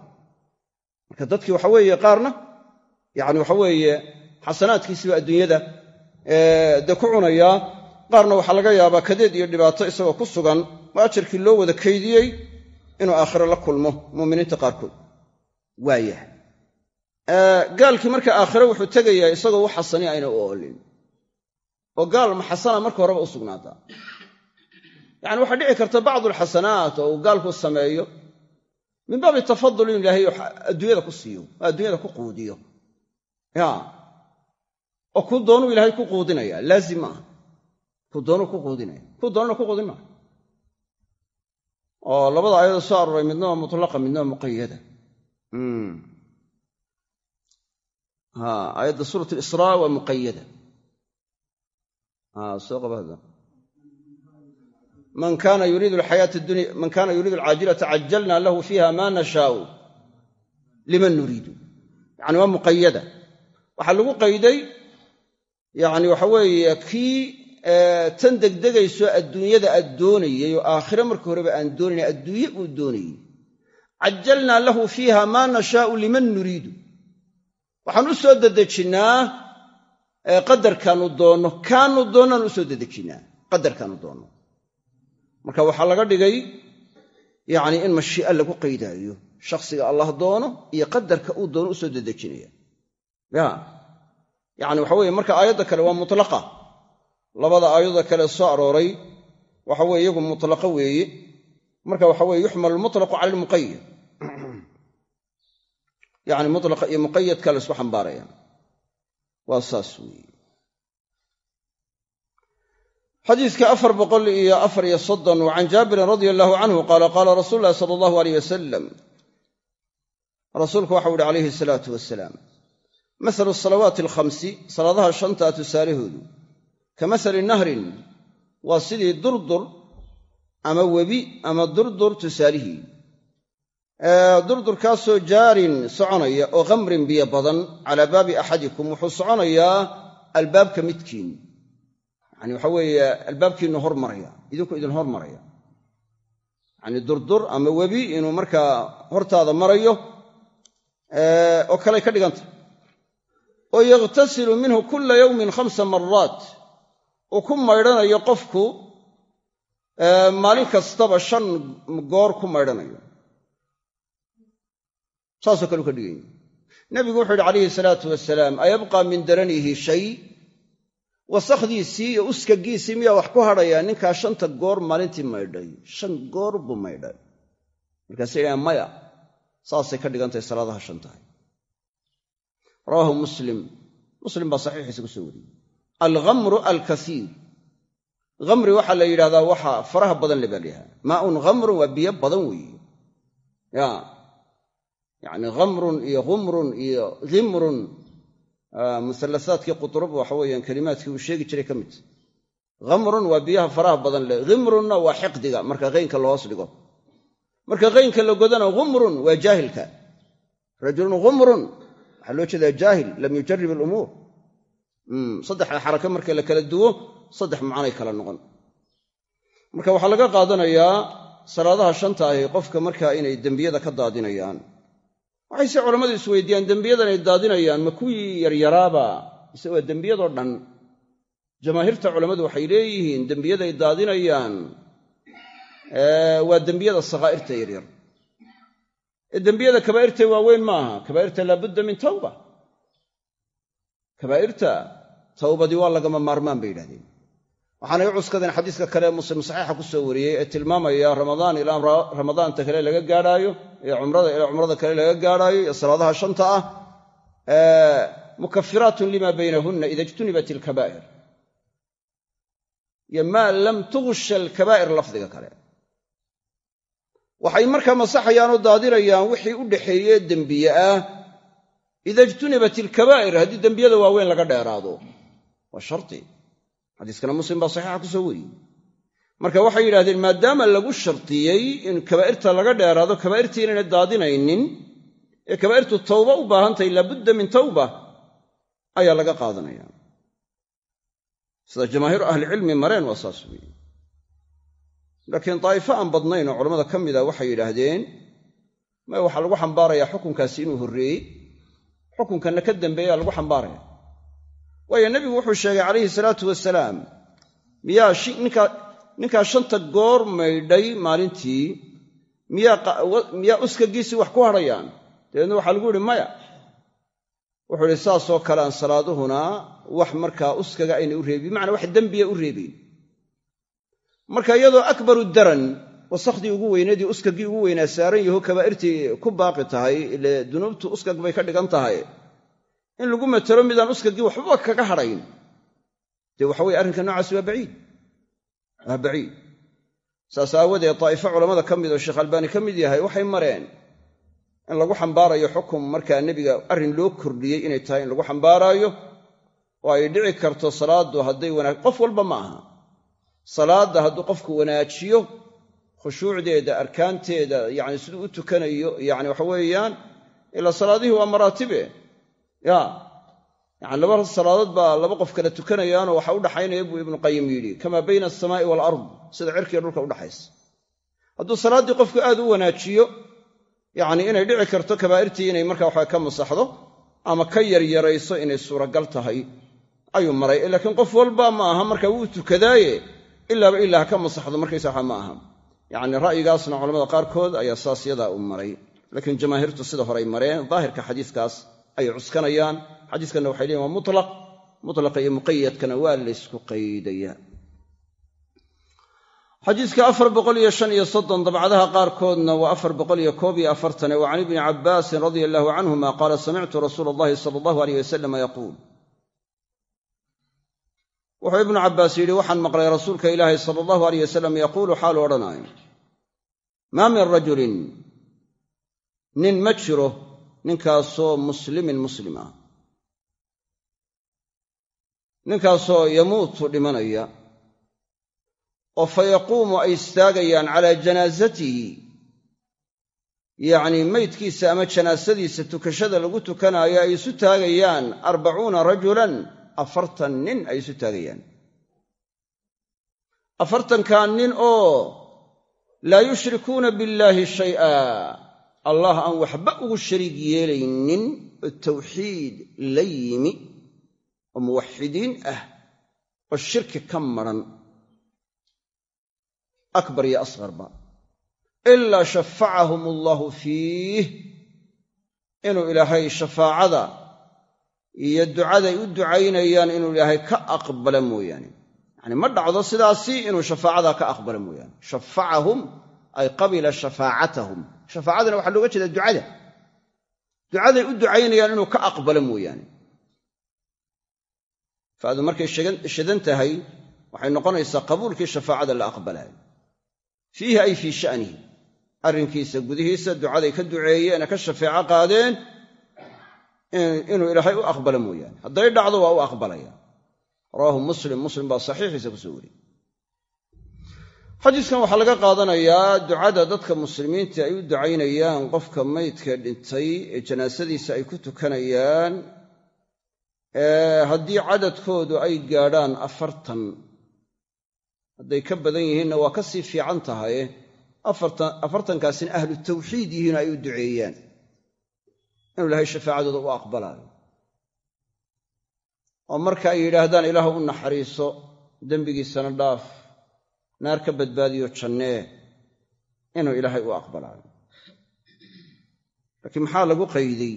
marka dadkii waxa weeye qaarna yani waxa weeye xasanaadkiisiiba adduunyada dee ku cunayaa qaarna waxaa laga yaabaa kadeed iyo dhibaato isagoo ku sugan. Oo ajarkii loo wada kaydiyey inuu aakhiro la kulmo muminiinta qaarkood. Waayahay gaalkii marka aakhiro wuxuu tegayaa isagoo wax xasani ayna u oolin. Oo gaal ma xasana marka horeba u sugnaataa yacani waxaa dhici karta bacdu alxasanaat oo uu gaalku sameeyo min baabi tafadul in ilaahay adduunyada ku siiyo oo adduunyada ku quudiyo. Ya. Oo kuu doonuu ilaahay ku quudinaya laazim maaha. Kuu doonuu ku quudinaya. Kuu doonana ku quudin maaha oo labada aayadoo soo arooray midnaba mutlaqa midnaba muqayada aayadda suurat lisraa waa muqayada man kana yuriidu alcaajilata cajalna lahu fiiha ma nashaau liman nuriidu. Yani waa muqayada waxaa lagu qayday yani waxa weeye kii tan degdegayso adduunyada aad doonayay oo aakhire marka horeba aan doonayn adduunye uu doonayey cajalnaa lahu fiiha maa nashaau liman nuriidu. Waxaan u soo dedejinnaa qadarkaanu doonno kaanu doonnaan u soo qadarkaanu doonno marka waxaa laga dhigay yacni in mashii'a lagu qaydaayo shakhsiga allah doono iyo qadarka uu doono u soo dedejinaya. Ya yacni waxa weeye marka aayadda kale waa mutlaqa labada aayadda kale soo arooray waxa weye iyagu mutlaqa weeye. Marka waxa weye yuxmal almutlaqu cala almuqayad yacni mutlaqa iyo muqayadka la isku xambaaraya waa saas weeye. Xadiiska afar boqol iyo afar iyo soddon wa jaabirin radia allahu canhu qaala qaala rasuulu llahi sala allahu aleyh wasalam rasuulku waxau uhi calayhi asalaatu wasalaam masalu salawaati alkhamsi salaadaha shantaa tusaalahoodu ka nahrin waa sidii durdur ama webi ama durdur tusaalihii durdurkaasoo jaarin soconaya oo khamrin biyo badan calaa baabi axadikum wuxuu soconayaa albaabka midkiin. Yani waxa weeye albaabkiinu hormaraya idinku idin hormaraya yani durdur ama webi inuu markaa hortaada marayo oo kaley ka dhiganta. Oo yakhtasilu minhu kula yowmin khamsa maraat uu ku maydhanayo qofku maalin kastaba shan goor ku maydhanayo. Saasoo kale ka dhiganya nebigu wuxuu yidhi calayhi salaatu wasalaam ayabqaa min daranihi shay? Wasakhdiisii iyo uskagiisii miyaa wax ku hadhayaa ninkaa shanta goor maalintii maydhay. Shan goor buu maydhay. Markaasay dhahaan maya. Saasay ka dhigantahay salaadaha shan tahay. Rawaahu muslim. Muslim baa saxiixiisa ku soo wariyey alghamru alkasiir hamri waxaa la yidhahdaa waxa faraha badan le baa layahaa maaun ghamrun waa biyo badan weeye. Ya. Yacni khamrun iyo khumrun iyo himrun musallasaadkii qutrub waxa weeyaan kelimaadkii uu sheegi jiray ka mid. Khamrun waa biyaha faraha badan leh. Himrunna waa xiqdiga marka qaynka lahoos dhigo. Marka qaynka la godana khumrun waa jaahilka. Rajulun khumrun waxaa loo jeedaa jaahil lam yujarib alumuur saddexda xarake marka la kala duwo saddex macnay kala noqon. Marka waxaa laga qaadanayaa salaadaha shanta ahi qofka markaa inay dembiyada ka daadinayaan. Waxay se culammadu isweydiiyaan dembiyadan ay daadinayaan ma kuwii yaryaraaba mise waa dembiyadoo dhan. Jamaahiirta culammadu waxay leeyihiin dembiyaday daadinayaan waa dembiyada sakhaa'irta yaryar ee dembiyada kabaa'irta waaweyn maaha. Kabaa'irta laabudda min tawba. Kabaa'irta tawbadii waa lagama maarmaan bay yidhahdeen waxaanay u cuskadeen xadiiska kale muslim saxiixa ku soo wariyey ee tilmaamaya ramadaan ilaa ramadaanta kale laga gaadhaayo ee cumrada ilaa cumrada kale laga gaadhaayo iyo salaadaha shanta ah. Mukafiraatun lima baynahunna ida ijtunibat ilkabaa'ir iyo maa lam tughsha alkabaa'ir lafdiga kale. Waxay markaa masaxayaan oo daadinayaan wixii u dhaxeeye dembiye ah. Ida ijtunibat ilkabaa'ir haddii dembiyada waaweyn laga dheeraado waa sharti. Xadiiskana muslim baa saxiixa ku soo wariyey. Marka waxay yidhahdeen maadaama lagu shartiyey in kabaa'irta laga dheeraado kabaa'irtii inayna daadinaynin ee kabaa'irtu tawba u baahan tahay laabudda min tawba ayaa laga qaadanaya. Sida jamaahiiru ahlicilmi mareen waa saas weeye. Laakiin daa'ifo aan badnayn oo culammada ka mida waxay yidhaahdeen maya waxaa lagu xambaarayaa xukunkaasi inuu horreeyey? Xukunkanna ka dambeeyaa lagu xambaaraya waayo nebigu wuxuu sheegay calayhi salaatu wasalaam miyaa ninkaa shanta goor maydhay maalintii miyaa uskagiisii wax ku hadhayaan dabeedna waxaa lagu yihi maya. Wuxuu ihi saasoo kale aan salaaduhuna wax markaa uskaga aynay u reebin. Bimacnaa wax dembiya u reebeen marka iyadoo akbaru daran wasakhdii ugu weyneedii uskagii ugu weynaa saaran yaho kabaa'irtii ku baaqi tahay ile dunuubtu uskag bay ka dhigan tahay in lagu matelo midaan uskagii waxbaba kaga hadhayn. Dee waxa weye arrinka noocaasi waa baciid. Waa baciid. Saas aawadeed daa'ifo culammada ka mid oo sheekh albaani ka mid yahay waxay mareen in lagu xambaarayo xukum markaa nebiga arrin loo kordhiyey inay tahay in lagu xambaaraayo oo ay dhici karto salaaddu hadday wanaag qof walba ma aha. Salaadda hadduu qofku wanaajiyo khushuucdeeda arkaanteeda yacni siduu u tukanayo yacni waxa weeyaan ilaa salaadihii waa maraatibe ya yacni laba salaadood baa laba qof kala tukanayaanoo waxa udhaxaynaya buu ibnuqayim yidhi kamaa bayna alsamaa'i waalard sida cirkiiyo dhulka udhaxaysa hadduu salaaddii qofku aad u wanaajiyo yacni inay dhici karto kabaa'irtii inay markaa waxa ka masaxdo ama ka yaryarayso inay suuragal tahay ayuu maray. Laakiin qof walba ma aha marka wuu tukadaaye ilaaba ilaa ka masaxdo markaysa waxa ma aha. Yacni ra'yigaasna culamada qaarkood ayaa saas yadaa u maray. Laakiin jamaahiirtu sida horay mareen daahirka xadiiskaas ayay cuskanayaan xadiiskanna waxay leeyiin waa mutlaq. Mutlaqa iyo muqayadkana waa laysku qaydayaa xadiiska afar boqol iyo shan iyo soddon dabcadaha qaarkoodna waa afar boqol iyo koob iyo afartane. Wa can ibni cabbaasin radia allahu canhuma qaala samictu rasuula allahi sala allahu aleyh wasalama yaquul. Wuxuu ibnu cabbaas yidhi waxaan maqlay rasuulka ilaahi sala allahu aleyh wasalam yaquulu xaalu odhanaayo. Maa min rajulin nin ma jiro ninkaasoo muslimin muslim ah. Ninkaasoo yamuutu dhimanaya. Oo fa yaquumu ay istaagayaan calaa janaasatihi yacnii maydkiisa ama janaasadiisa tukashada lagu tukanaayo ay isu taagayaan arbacuuna rajulan afartan nin ay isu taagayaan. Afartankaa nin oo laa yushrikuuna billaahi shay'a allah aan waxba ugu shariig yeelaynin oo tawxiid la yimi oo muwaxidiin ah oo shirki ka maran. Akbar iyo asqarba ilaa shafacahum allahu fiih. Inuu ilaahay shafaacada iyo ducaday u ducaynayaan inuu ilaahay ka aqbala mooyaane. Yacni ma dhacdo sidaasi inuu shafaacadaa ka aqbala mooyaane. Shafacahum ay qabila shafaacatahum. Shafaacadana waxaa looga jeedaa ducada. Ducaday u ducaynayaan inuu ka aqbalo mooyaane. Faadu markay shadan tahay waxay noqonaysaa qabuulkii shafaacada la aqbalaayo. Fiihi ay fii sha'nihi. Arrinkiisa gudihiisa ducaday ka duceeyeen ee ka shafeeco qaadeen inuu ilaahay u aqbalo mooyaane. Hadday dhacdo waa u aqbalaya. Rawaahu muslim muslim baa saxiixiisa ku soo wariyey xadiiskan waxaa laga qaadanayaa ducada dadka muslimiinta ay u ducaynayaan qofka maydka dhintay ee janaasadiisa ay ku tukanayaan haddii cadadkoodu ay gaadhaan afartan hadday ka badan yihiinna waa ka sii fiican tahay afartankaasina ahlu tawxiid yihiin ay u duceeyaan. Inuu ilaahay shafaacadooda u aqbalaayo. Oo marka ay yidhaahdaan ilaahu u naxariiso dembigiisana dhaaf naar ka badbaadiyo jannee inuu ilaahay u aqbalaayo. Laakiin maxaa lagu qayday?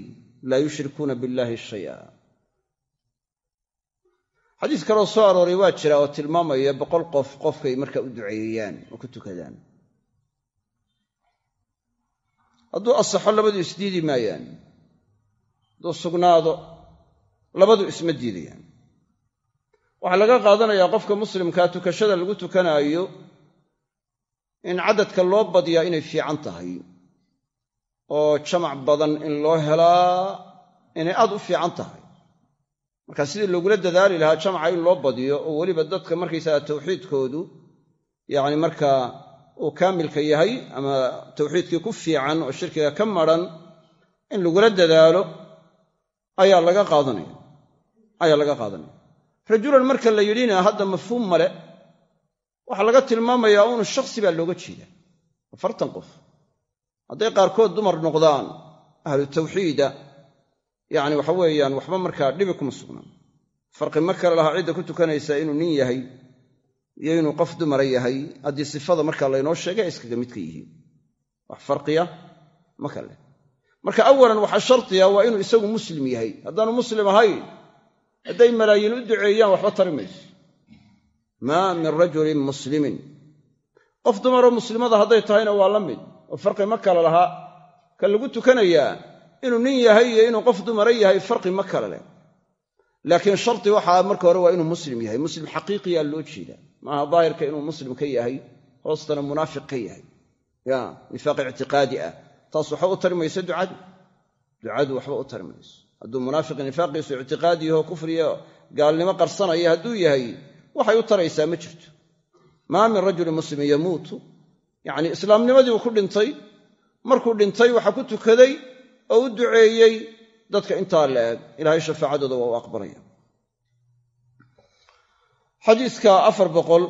Laa yushrikuuna billaahi shaya. Xadiis kaloo soo arooray waa jira oo tilmaamaya boqol qof qofkay marka u duceeyaan oo ku tukadaan. Hadduu asaxo labadu isdiidi maayaan. Hadduu sugnaado labadu isma diidayaan waxaa laga qaadanayaa qofka muslimkaa tukashada lagu tukanaayo in caddadka loo badiyaa inay fiican tahay oo jamac badan in loo helaa inay aad u fiican tahay. Marka sidii loogula dadaali lahaa jamaca in loo badiyo oo weliba dadka markaysaga tawxiidkoodu yacni markaa uu kaamilka yahay ama tawxiidkii ku fiican oo shirkiga ka maran in lagula dadaalo ayaa laga qaadanaya. Ayaa laga qaadanaya rajulan marka la yidhina hadda mafhuum male waxaa laga tilmaamayaa unu shakhsi baa looga jeeda afartan qof. Hadday qaarkood dumar noqdaan ahlu tawxiida yacni waxa weeyaan waxba markaa dhibi kuma sugnaan farqi ma kale lahaa cidda ku tukanaysaa inuu nin yahay iyo inuu qof dumara yahay haddii sifada markaa laynoo sheegay ay iskaga midka yihiin. Wax farqiya ma kale. Marka awalan waxaa shardiya waa inuu isagu muslim yahay. Haddaanu muslim ahayn hadday malaayiin u duceeyaan waxba tari mayso. Maa min rajulin muslimin. Qof dumaroo muslimada hadday tahayna waa la mid. Oo farqi ma kale lahaa. Ka lagu tukanayaa inuu nin yahay iyo inuu qof dumara yahay farqi ma kale leh. Laakiin shardi waxaa marka hore waa inuu muslim yahay. Muslim xaqiiqiyaa loo jeeda maaha daahirka inuu muslim ka yahay hoostana munaafiq ka yahay. Ya nifaaq ictiqaadi ah. Taas waxba u tari mayso waxba u tari mayso hadduu munaafiq nifaaqiisu ictiqaadiyaho kufriya gaalnimo qarsanaya hadduu yahay waxay u taraysaa ma jirto. Maa min rajulin muslimin yamuutu. Yacni islaamnimadii uu ku dhintay markuu dhintay waxaa ku tukaday oo u duceeyey dadka intaa la eg. Ilaahay shafaacadooda waa u aqbalaya. Xadiiska afar boqol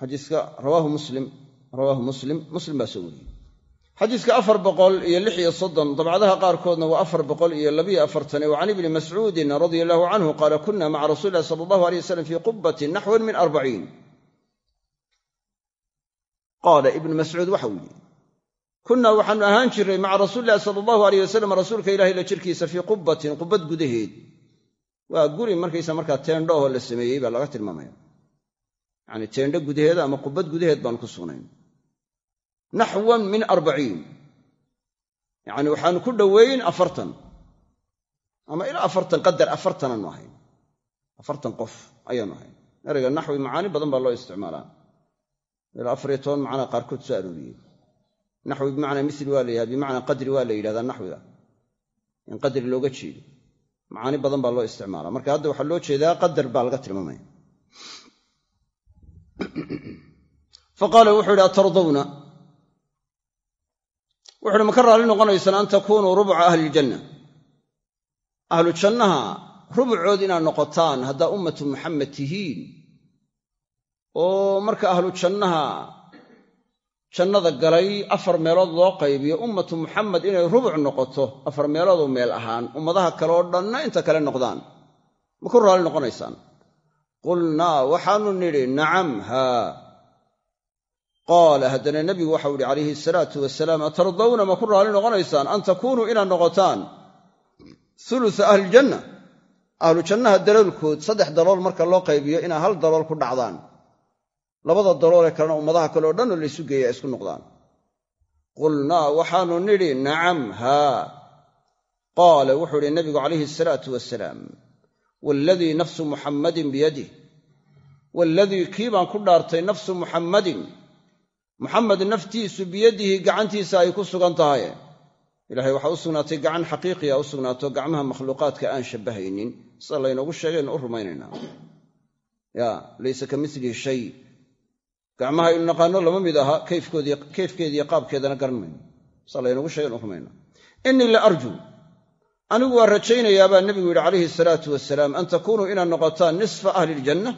xadiiska rawaahu muslim rawaahu muslim muslim baa soo wariyey xadiiska afar boqol iyo lix iyo soddon dabcadaha qaarkoodna waa afar boqol iyo labiyo afartan wa can ibni mascuudin radia allahu canhu qaala kuna maca rasuuli illahi sala allahu aleyh wasalam fii qubatin naxwan min arbaciin. Qaala ibnu mascuud waxau yidhi kunnaa waxaanu ahaan jirray maca rasuuli illahi sala allahu aleyh wasalam rasuulka ilahi la jirkiisa fii qubatin qubad gudaheed. Waa guri markaysa markaa teendho la sameeyey baa laga tilmaamaya. Yacni teendho gudaheeda ama qubad gudaheed baanu ku sugnayn naxwan min arbaciin yacni waxaanu ku dhoweyn afartan ama ilaa afartan qadar afartanaanu ahayn afartan qof ayaanu ahayn ereyga naxwi macaani badan baa loo isticmaalaa ilaa afariyo toban macnaa qaarkood soo arooriyey naxwi bimacnaa misli waa la yidhahda bimacnaa qadri waa la yidhahdaa naxwiga in qadri looga jeedo macaani badan baa loo isticmaala marka hadda waxaa loo jeedaa qadar baa wuxu uhi ma ka raalli noqonaysaan an takunuu rubca ahli iljanna ahlu jannaha rubucood inaad noqotaan haddaa ummatu muxamed tihiin. Oo marka ahlu jannaha jannada galay afar meelood loo qaybiyo ummatu muxamed inay rubuc noqoto afar meeloodoo meel ahaan ummadaha kale oo dhanna inta kale noqdaan. Ma ku raalli noqonaysaan? Qulnaa waxaanu nidhi nacam haa qaala haddana nebigu waxau ihi calayhi asalaatu wasalaam atardawna ma ku raalli noqonaysaan an takuunuu inaad noqotaan? Ulusa ahliiljanna ahlu jannaha daloolkood saddex dalool marka loo qaybiyo inaad hal dalool ku dhacdaan. Labada daloolee kalena ummadaha kale o dhan oo laysu geeya isku noqdaan. Qulnaa waxaanu nidhi nacam haa. Qaala wuxuu idhi nabigu calayhi asalaatu wasalaam waaladii nafsu muxammadin biyadih waaladii kii baan ku dhaartay nafsu muxammadin muxamed naftiisu biyadihi gacantiisa ay ku sugan tahay. Ilahay waxaa u sugnaatay gacan xaqiiqiya u sugnaato gacmaha makhluuqaadka aan shabbahaynin sida laynoogu sheegaynu u rumaynaynaa ya laysa ka milihi shay. Gacmaha aynu naqaano lama mid aha kayfkeediiyo qaabkeedana garan mayno. Sida laynoogu sheegaynu u rumaynaa innii la arjuu anigu waa rajaynayaa baa nebigu yidhi calayhi salaatu wasalaam an takuunuu inaad noqotaan nisfa ahli iljanna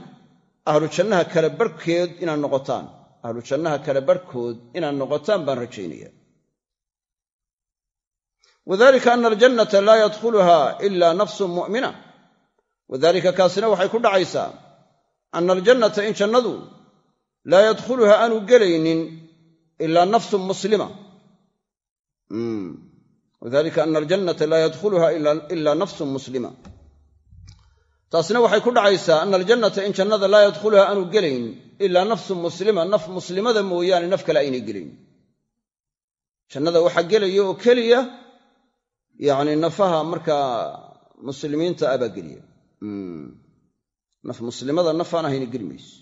ahlu jannaha kale barhkeed inaad noqotaan ahlu jannaha kale barhkood inaad noqotaan baan rajaynaya wadalika ana aljannata laa yadkhuluha ila nafsun mu'mina. Wadalika kaasina waxay ku dhacaysaa ana aljannata in jannadu laa yadkhuluha aanu gelaynin ilaa nafsun muslima. Wadalika ana aljannata laa yadkhuluha ila nafsun muslima taasina waxay ku dhacaysaa ana aljannata in jannada laa yadkhuluha aanu gelayn ilaa nafsun muslima naf muslimada mooyaane naf kale aynay gelayn. Jannada waxaa gelaya oo keliya yacni nafaha markaa muslimiinta ah baa geliya naf muslimada nafaan ahayna geli mayso.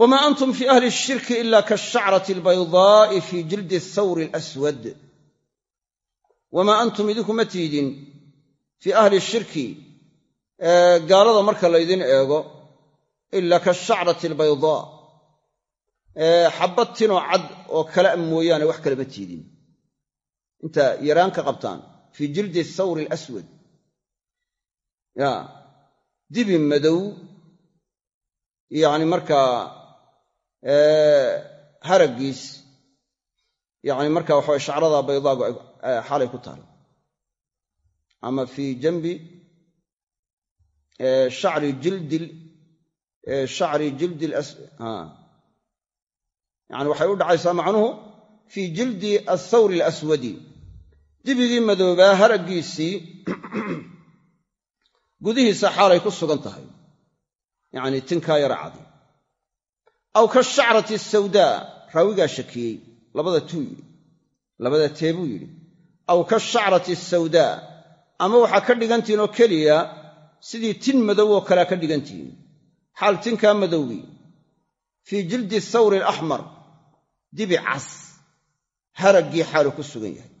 Wamaa antum fii ahli shirki ila kaashacrati albaydaa'i fii jildi athawri alaswad. Wamaa antum idinkuma tiidin fii ahli shirki gaalada marka laydin eego ila kaashacrati albaydaa xabbad tinoo cad oo kale a mooyaane wax kalema tiidin. Inta yaraan ka qabtaan fii jildi athawri alaswad. Ya dibi madow yacni markaa haraggiis yacni marka waxawa shacrada baydaagu xaalay ku taal ama fii janbi shacri jildi shacri jildi yani waxay u dhacaysaa macnuhu fii jildi athawri alaswadi. Dibigii madoobaa haraggiisii gudihiisa xaalay ku sugan tahay. Yacni tinkaa yara cadi. Aw kashacrati asawdaa raawigaa shakiyey labada tuu yidhi labada teebuu yidhi. Aw kashacrati asawdaa ama waxaa ka dhigantihin oo keliya sidii tin madow oo kalea ka dhigantihiin xaal tinkaa madowgii fii jildi athawri alaxmar dibi cas haraggii xaalu ku sugan yahay.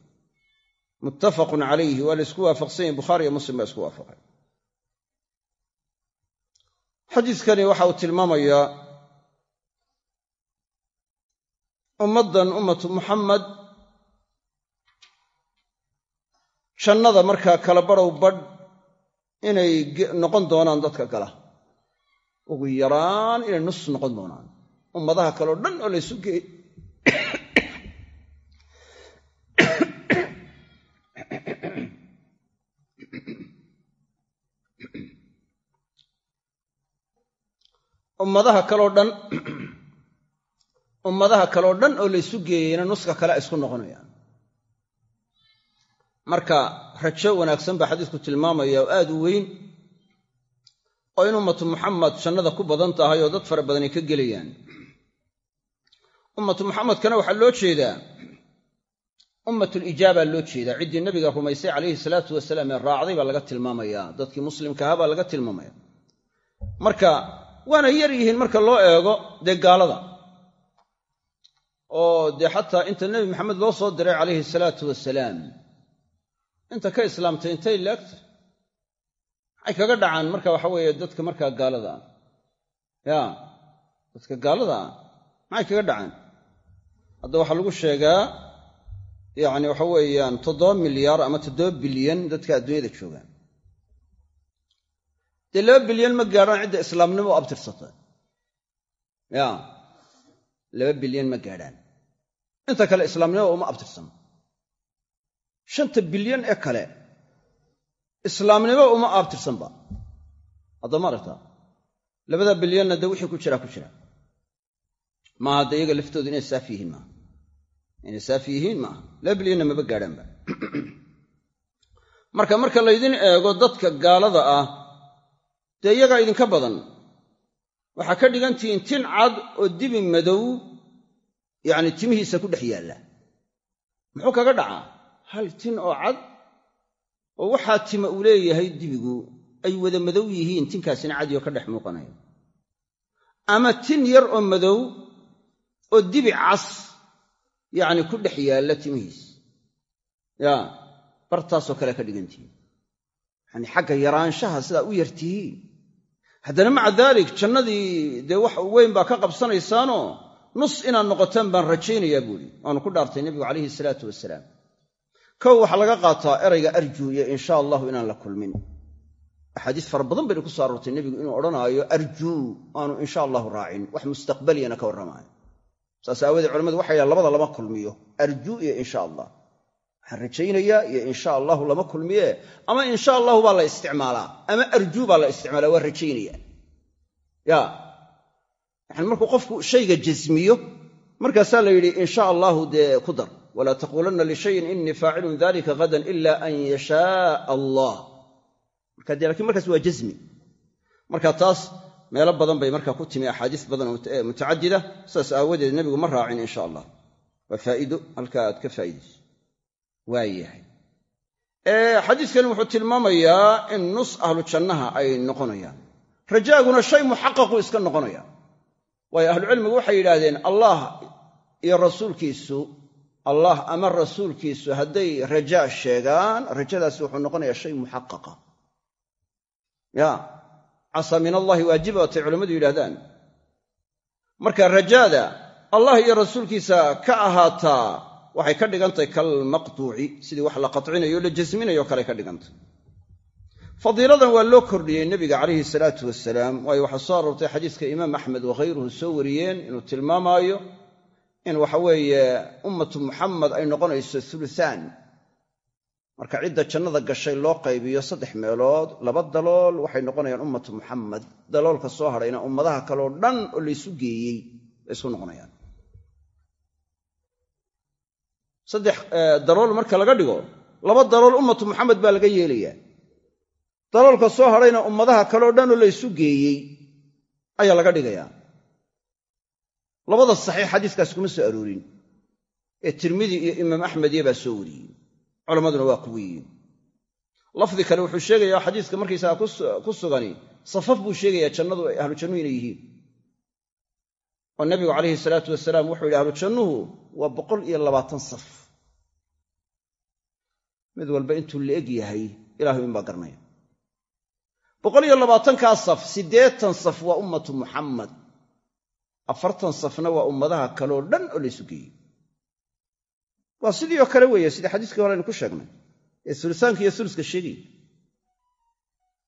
Muttafaqun calayhi waa la isku waafaqsan yahi bukhaari iyo muslim baa isku waafaqay. Xadiiskani waxa uu tilmaamayaa ummaddan ummatu muxamed jannada markaa kala badhow badh inay noqon doonaan dadka gala. Ugu yaraan inay nus noqon doonaan. Ummadaha kaleo dhan oo laysu geey ummadaha kaleo dhan ummadaha kaleo dhan oo laysu geeyeyna nuska kale isku noqonayaan marka rajo wanaagsan baa xadiisku tilmaamaya oo aad u weyn oo in ummatu muxamed jannada ku badan tahay oo dad fara badan ay ka gelayaan. Ummatu muxamedkana waxaa loo jeedaa ummatulijaabaa loo jeedaa. Ciddii nabiga rumaysay calayhi salaatu wasalaam ee raacday baa laga tilmaamaya dadkii muslimka ahaa baa laga tilmaamaya. Marka waana yar yihiin marka loo eego dee gaalada oo dee xataa inta nebi maxamed loo soo diray calayhi salaatu wasalaam inta ka islaamtay intay laagtay maxay kaga dhacaan marka waxa weeye dadka markaa gaalada ah ya dadka gaalada ah maxay kaga dhacaan? Hadda waxaa lagu sheegaa yacni waxa weeyaan toddoba milyaar ama toddoba bilyan dadka adduunyada joogaan. Dee laba bilyan ma gaadhaan cidda islaamnimo u abtirsata ya laba bilyan ma gaadhaan inta kale islaamnimo uma abtirsano shanta bilyan ee kale islaamnimo uma abtirsanba haddama aragtaa labada bilyanna dee wixii ku jiraa ku jira. Maaha dee iyaga laftoodu inay saafi yihiin maaha inay saafi yihiin maaha laba bilyanna maba gaadhaanba. Marka marka laydin eego dadka gaalada ah dee iyagaa idinka badan waxaa ka dhigantihiin tin cad oo dibi madow yacni timihiisa ku dhex yaalla. Muxuu kaga dhacaa hal tin oo cad? oo waxaa tima uu leeyahay dibigu ay wada madow yihiin tinkaasina cadiyo ka dhex muuqanayo. Ama tin yar oo madow oo dibi cas yacni ku dhex yaalla timihiis. Yaa bartaasoo kale ka dhigantihiin yacni xagga yaraanshaha sidaa u yartihiin haddana maca daalik jannadii dee wax weyn baa ka qabsanaysaanoo nus inaad noqotaan baan rajaynayaa buuhi waanu ku dhaartay nebigu calayhi salaatu wasalaam kow waxaa laga qaataa erayga arjuu iyo insha allahu inaan la kulmin. Axaadiis fara badan bayna ku soo aroortay nebigu inuu odhanaayo arjuu aanu insha allahu raacin wax mustaqbaliyana ka warramaayo saas aawadee culamadu waxay yidhahan labada lama kulmiyo arjuu iyo insha allah. Waxaan rajaynayaa iyo insha allahu lama kulmiye ama insha allahu baa la isticmaalaa ama arjuu baa la isticmaalaa waa rajaynaya ya yani markuu qofku shayga jasmiyo markaasaa la yidhi insha allahu dee ku dar walaa taquulanna lishayin inii faacilun dalika hadan ila an yashaaa allah marka markaas waa jasmi marka taas meelo badan bay markaa ku timi axaadiis badan oo mutacadida saas aawadeed nebigu ma raacin insha allah waa faa'iido halkaa aad ka faa'iidayso waayahay xadiiskani wuxuu tilmaamayaa in nus ahlu jannaha ay noqonayaan rajaaguna shay muxaqaqu iska noqonaya waayo ahlucilmigu waxay yidhaahdeen allah iyo rasuulkiisu allah ama rasuulkiisu hadday rajaa sheegaan rajadaasi wuxuu noqonayaa shay muxaqaqa. Ya casa min allahi waajiba watay culammadu yidhahdaan marka rajaada allah iyo rasuulkiisa ka ahaataa waxay ka dhigantahay kalmaqtuuci sidii wax la qatcinayo o la jasminayo kale ka dhigantay. Fadiiladan waa loo kordhiyey nebiga calayhi salaatu wasalaam waayo waxaa soo aroortay xadiiska imaam axmed wakhayruhu soo wariyeen inuu tilmaamaayo in waxaweeye ummatu muxamed ay noqonayso uluaan marka cidda jannada gashay loo qaybiyo saddex meelood laba dalool waxay noqonayaan ummatu muxamed daloolka soo hadhayna ummadaha kaleo dhan oo laysu geeyey bay isu noqonayaan. Saddex dalool marka laga dhigo laba dalool ummatu muxamed baa laga yeelayaa. Daloolka soo hadhayna ummadaha kaleo dhan oo laysu geeyey ayaa laga dhigayaa labada saxiix xadiiskaas kuma soo aroorin. Ee tirmidi iyo imaam axmediya baa soo wariyey. Culammaduna waa kuwiyiin lafdi kale wuxuu sheegayaa xadiiska markaysaga ku sugani safaf buu sheegayaa jannadu ay ahlu jannu inay yihiin. Oo nebigu calayhi salaatu wasalaam wuxuu yidhi ahlu jannuhu waa boqol iyo labaatan saf. Mid walba intuu la eg yahay ilaahu inbaa garanaya boqol iyo labaatankaa saf siddeetan saf waa ummatu muxammad afartan safna waa ummadaha kaleoo dhan oo laysu geeyey. Waa sidii oo kale weeye sidii xadiiskii hore aynu ku sheegnay ee sulusaanka iyo suluska sheegaya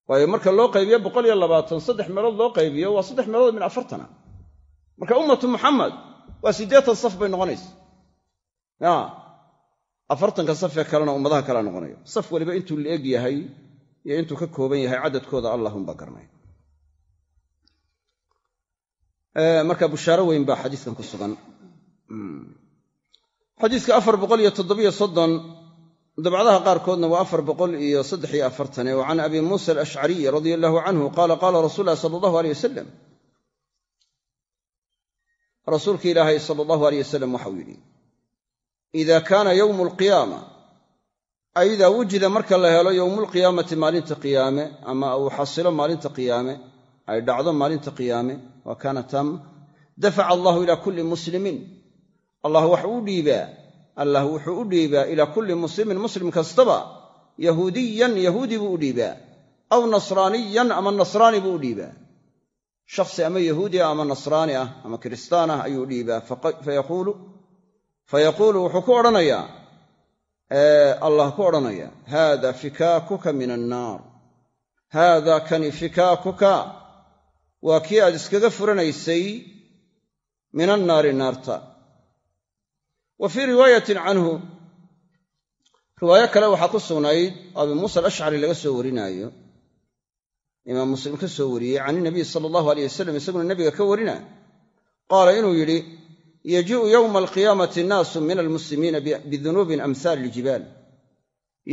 waayo marka loo qaybiyo boqol iyo labaatan saddex meelood loo qaybiyo waa saddex meelood min afartana. Marka ummatu muxamed waa siddeetan saf bay noqonaysa. Ya afartanka safee kalena ummadaha kalea noqonaya saf waliba intuu la eg yahay iyo intuu ka kooban yahay cadadkooda allahunbaa garanaya marka bushaaro weyn baa xadiiskan ku sugan. Xadiiska afar boqol iyo toddobiyo soddon dabcdaha qaarkoodna waa afar boqol iyo saddex iyo afartane wa abi muusa alashcariy radia allahu canhu qaala qaala rasuul lahi sala allahu aleyh wasalam rasuulki ilaahay sala allahu aleyh wasalam waxau yidhi ida kaana yowmu alqiyaama ay idaa wujida marka la helo yowmulqiyaamati maalinta qiyaame ama uu xasilo maalinta qiyaame ay dhacdo maalinta qiyaame wa kaana taama dafaca allahu ilaa kulli muslimin. Allah wax u dhiibaa allah wuxuu u dhiibaa ilaa kulli muslimin muslim kastaba. Yahuudiyan yahuudi buu u dhiibaa. Aw nasraaniyan ama nasraani buu u dhiibaa. Shakhsi ama yahuudi ah ama nasraani ah ama kiristaan ah ayuu dhiibaa. Fayaquulu wuxuu ku odhanayaa. Allah ku min annaar. Haada kani fikaakuka waa kii aad iskaga furanaysay min annaari naarta. Wa fii riwaayatin canhu riwaayo kale waxaa ku sugnayd abi muusa alashcari laga soo warinaayo imaam muslim ka soo wariyey can inabiy sala allahu aleyh wasalam isaguna nebiga ka warina? Qaala inuu yidhi yaji'u yowma alqiyaamati naasu min almuslimiina bidunuubin amhaali iljibaal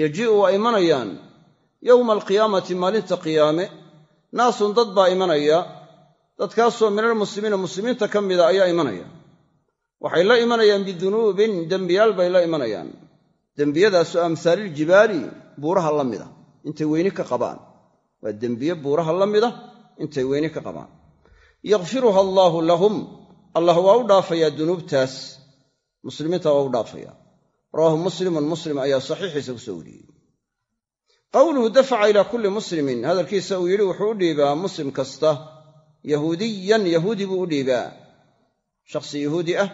yaji'u waa imanayaan. Yowma alqiyaamati maalinta qiyaame naasun dad baa imanaya dadkaasoo min almuslimiina muslimiinta ka mida ayaa imanaya. Waxay la imanayaan bidunuubin dembiyaal bay la imanayaan. Dembiyadaasoo amhaaliljibaali buuraha la mida intay weyni ka qabaan. Waa dembiye buuraha la mida intay weyni ka qabaan. Yakfiruha allaahu lahum. Allah waa u dhaafayaa dunuubtaas. Muslimiinta waa u dhaafaya. Rawaahu muslimun muslim ayaa saxiixiisa ku soo wariyey. Qowluhu dafaca ilaa kulli muslimin. Hadalkiisa uu yidhi wuxuu u dhiibaa muslim kasta yahuudiyan yahuudi buu u dhiibaa. Shakhsi yahuudi ah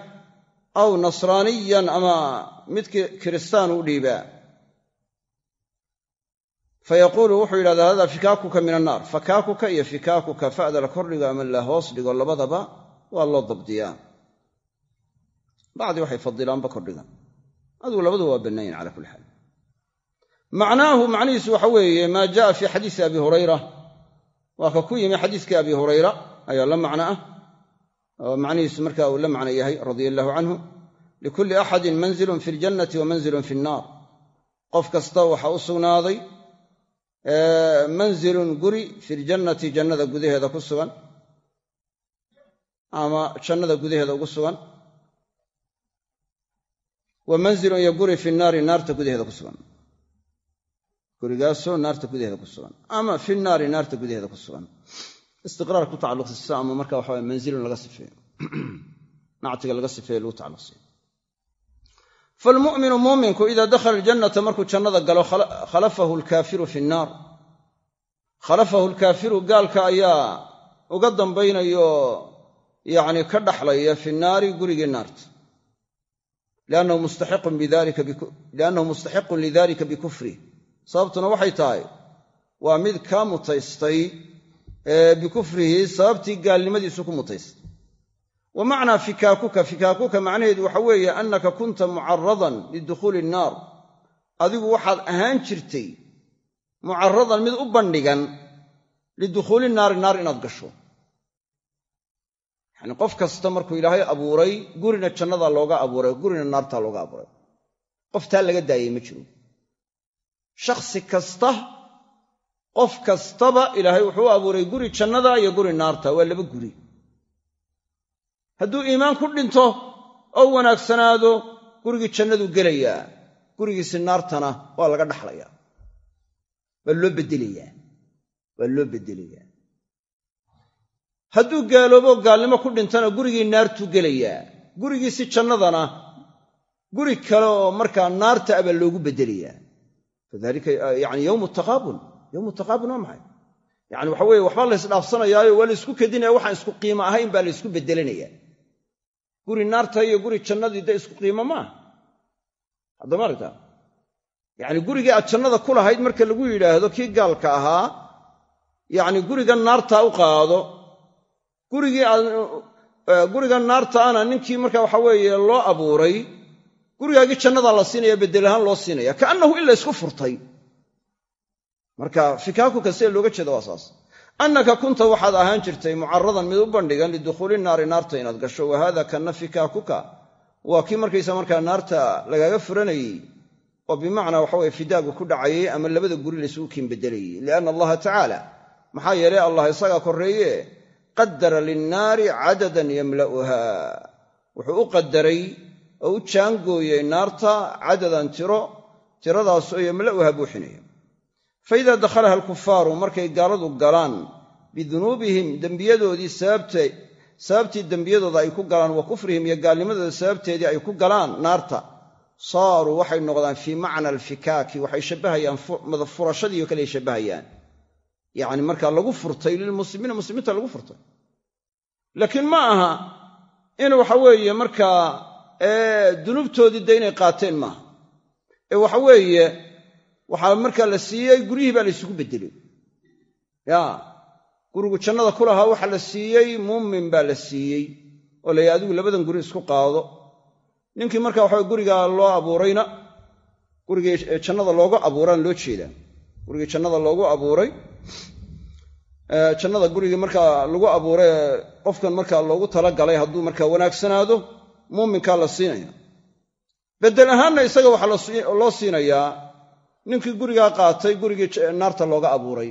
aw nasraaniyan ama mid kiristaan u dhiibaa. Fayaquulu wuxuu yidhahdaa hada fikaakuka min annaar fakaakuka iyo fikaakuka fa'da la kordhigo ama la hoos dhigo labadaba waa loo dabdiyaa. Bacdi waxay fadilaanba kordhigan adigu labaduba waa bannayin cala kulli xaal. Macnaahu macnihiisu waxa weeye maa ja'a fii xadiisi abi hurayra waa ka ku yimi xadiiskii abi hurayra ayaa la macno ah oo macnihiisu marka uu la macno yahay radia allahu canhu likulli axadin manzilun fi ljannati wa manzilun fi nnaar qof kasta waxa u sugnaaday manzilun guri fi ljannati jannada gudaheeda ku sugan ama jannada gudaheeda ugu sugan wa manzilun iyo guri fi naari naarta gudaheeda ku sugan gurigaasoo naarta gudaheeda ku sugan ama fi naari naarta gudaheeda ku sugan. Istiqraar ku tacalluqsiisa ama marka waxa manzilun laga sifeeyo. Nactiga laga sifeeye lagu tacalluqsiyo falmu'minu muuminku idaa dakhala aljannata markuu jannada galo khalafahu alkaafiru fi nnaar khalafahu alkaafiru gaalka ayaa uga dambaynayo yacni ka dhaxlaya fi naari gurigii naarta. Liannahu mustaxiqun lidalika bikufrih sababtuna waxay tahay waa mid kaa mutaystay bikufrihi sababtii gaalnimadiisu ku mutaystay. Wa macnaa fikaakuka fikaakuka macnaheedu waxa weeye annaka kunta mucaradan lidukhuuli innaar adigu waxaad ahaan jirtay mucaradan mid u bandhigan lidukhuuli naari naar inaad gasho. Yacni qof kasta markuu ilaahay abuuray gurina jannadaa looga abuuray gurina naartaa looga abuuray. Qof taa laga daayey ma jiro shakhsi kasta qof kastaba ilaahay wuxuu u abuuray guri jannada iyo guri naarta waa laba guri. Hadduu iimaan ku dhinto oo wanaagsanaado gurigii jannaduu gelayaa gurigiisi naartana waa laga dhaxlayaa waa loo beddelayaa waa loo beddelayaa hadduu gaaloobo gaalnimo ku dhintana gurigii naartuu gelayaa gurigiisi jannadana guri kale oo markaa naarta aba loogu beddelayaa yani taqaabun waa maxay yani waxa weye waxbaa la ysdhaafsanayaayo waa la ysku kedinaya waxaan isku qiimo ahayn baa la ysku beddelanaya guri naarta iyo guri jannadii dee isku qiimo maaha haddama aragtaa yacni gurigii aad jannada ku lahayd marka lagu yidhaahdo kii gaalka ahaa yacni guriga naartaa u qaado gurigii aad guriga naartaana ninkii marka waxa weeye loo abuuray gurigaagii jannadaa la siinaya beddel ahaan loo siinaya kaannahu in la furtay. Marka fikaakuka see looga jeeda waa saas. Annaka kunta waxaad ahaan jirtay mucaradan mid u bandhigan lidukhuuli naari naarta inaad gasho. Wa haada kanna fikaakuka waa kii markaysa markaa naarta lagaaga furanayey. Oo bimacnaa waxaweye fidaagu ku dhacayey ama labada guri laysugu kiin beddelayey. Lianna allaha tacaala. Maxaa yeelay allah isagaa korreeye qadara linnaari cadadan yamla'uha wuxuu u qadaray oo u jaangooyey naarta cadadan tiro tiradaas oo yamla'uha buuxinaya fa idaa dakhalaha alkufaaru markay gaaladu galaan bidunuubihim dembiyadoodii sababtii dembiyadooda ay ku galaan wa kufrihim iyo gaalnimadooda sababteedii ay ku galaan naarta saaruu waxay noqdaan fii macna alfikaaki waxay shabbahayaan furashadii oo kale ay shabbahayaan yacni markaa lagu furtay lilmuslimiina muslimiinta lagu furtay. Laakiin ma aha in waxa weeye markaa dunuubtoodii de inay qaateen maaha. Ee waxa weeye waxaa markaa la siiyey guryihii baa la ysugu beddelay. Ya gurigu jannada ku lahaa waxaa la siiyey muumin baa la siiyey oo la adigu labadan guri isku qaado. Ninkii marka waxa gurigaa loo abuurayna gurigii jannada loogu abuuraan loo jeedaa gurigii jannada loogu abuuray jannada gurigii markaa lagu abuuray qofkan markaa loogu talagalay hadduu markaa wanaagsanaado muuminkaa la siinaya. Beddel ahaanna isaga waxaa loo siinayaa ninkii gurigaa qaatay gurigii naarta looga abuuray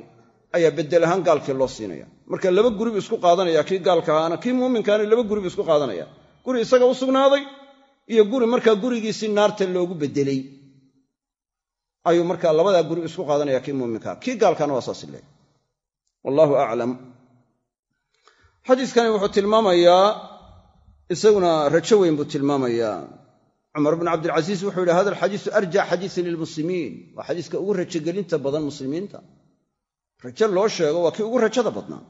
ayaa beddel ahaan gaalkii loo siinaya marka laba guribu isku qaadanaya kii gaalka kii muuminkaana laba guribu isku qaadanaya. Guri isaga u sugnaaday iyo guri markaa gurigiisii naarta loogu beddelay ayuu markaa labadaa guri isku qaadanaya kii muuminkaa kii gaalkaana waa saas leey wallahu aclam xadiiskani wuxuu tilmaamayaa isaguna rajo weyn buu tilmaamayaa cumar bnu cabdilcasiis wuxuu yidhi hada alxadiisu arjac xadiisin lilmuslimiin. Waa xadiiska ugu rajogelinta badan muslimiinta. Rajo loo sheego waa kii ugu rajada badnaa.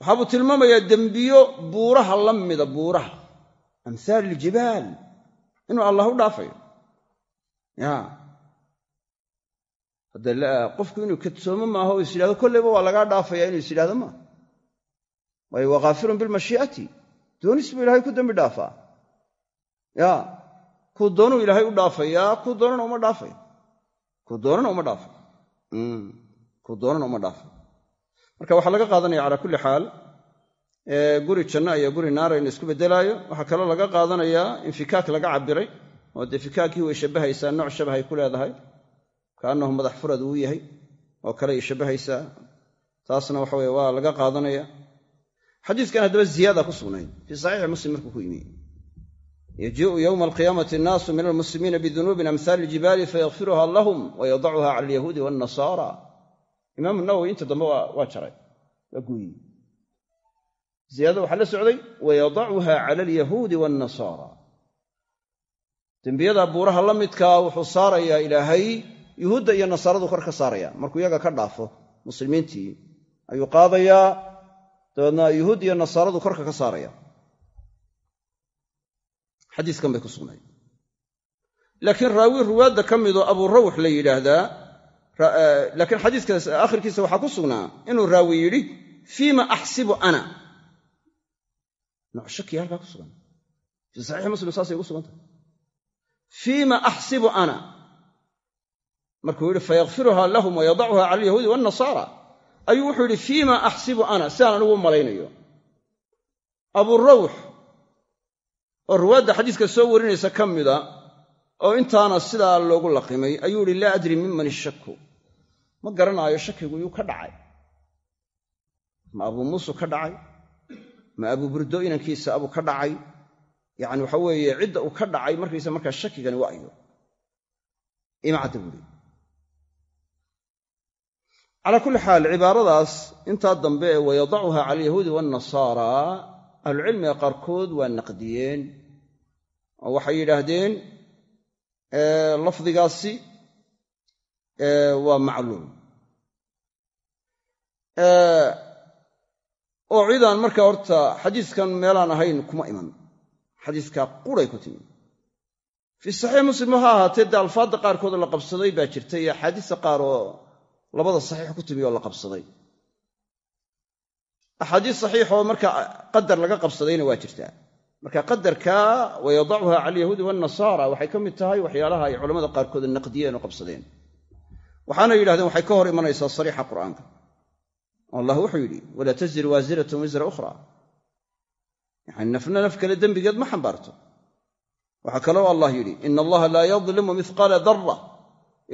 Waxaabuu tilmaamayaa dembiyo buuraha la mida buuraha. Amhaali iljibaal. Inuu allah u dhaafayo qofku inuu kadsoomo maaha oo is yidhahdo kolleyba waa lagaa dhaafaya inuu is yidhahdo maaha waayo waa kaafirun bilmashii'ati doonis buu ilahay ku dembi dhaafaa ya kuu doonuu ilaahay u dhaafayaa kuu doonana uma dhaafay kuu doonana uma dhaafay kuu doonana uma dhaafay marka waxaa laga qaadanaya calaa kulli xaal guri janno iyo guri naara in isku beddelaayo waxaa kaloo laga qaadanayaa in fikaak laga cabbiray oo dee fikaakii way shabbahaysaa nooc shabahay ku leedahay kaannahu madax furad uu yahay oo kale ay shabbahaysaa taasna waxa weye waa laga qaadanaya xadiiskan haddaba ziyaada ku sugnayd fii saxiixi muslim markuu ku yimi. Yajii'u yowma alqiyaamati annaasu min almuslimiina bidunuubin amhaali iljibaali fayakfiruha lahum wayadacuha cala alyahuudi waannasaara imaamu nawowi inta dambe waa jaray waa guuyi ziyaadada waxaa la socday wayadacuha cala alyahuudi waannasaara dembiyada buuraha la midkaa wuxuu saarayaa ilaahay yuhuudda iyo nasaaradu kor ka saaraya. Markuu iyaga ka dhaafo muslimiintii ayuu qaadayaa dabeedna yuhuud iyo nasaaradu korka ka saaraya. Xadiiskan bay ku sugnayd laakiin raawi ruwaadda ka midoo abuu rawx la yidhaahdaa laakiin xadiiskaas aakhirkiisa waxaa ku sugnaa inuu raawi yidhi fiima axsibu ana. Nooc shakiya halkaa ku sugan. Fii saxiixi muslim saasay ugu sugantahay fiima axsibu ana. Markuu yidhi fayakfiruha lahum wayadacuha cala alyahuudi waannasaara ayuu wuxuu yidhi fiima axsibu ana sidaan anigu u malaynayo. Abuu rawx oo ruwaadda xadiiska soo warinaysa ka mida oo intaana sidaa loogu laqimay ayuu yidhi laa adri miman ishaku ma garanaayo shakigu yuu ka dhacay. Ma abuu muusu ka dhacay? Ma abuu burdo inankiisa abuu ka dhacay? Yacni waxa weeye cidda uu ka dhacay markaysa markaa shakigani waa ayo ima cadda buuri calaa kulli xaal cibaaradaas intaa dambe ee wayadacuha cala alyahuudi waannasaara ahlucilmiga qaarkood waa naqdiyeen. Oo waxay yidhaahdeen lafdigaasi waa macluul oo cidaan marka horta xadiiskan meelaan ahayn kuma iman. Xadiiskaa quray ku timi. Fii saxiix muslim ha ahaatee dee alfaadda qaarkoodoo la qabsaday baa jirta iyo axaadiista qaar oo labada saxiix ku oo la qabsaday. Axaadiis saxiix oo marka qadar laga qabsadayna waa jirtaa marka qadarka wayadacuha cala alyahuudi waannasaara waxay ka mid tahay waxyaalaha ay culamada qaarkood naqdiyeen oo qabsadeen. Waxaana yidhahdeen waxay ka hor imanaysaa sariixa qur'aanka. Allah wuxuu yidhi walaa taziru waasiratun wisra ukhra yani nafna naf kale dembigeed ma xambaarto. Waxaa kaloo allah yidhi ina allaha laa yadlimu mihqaala darra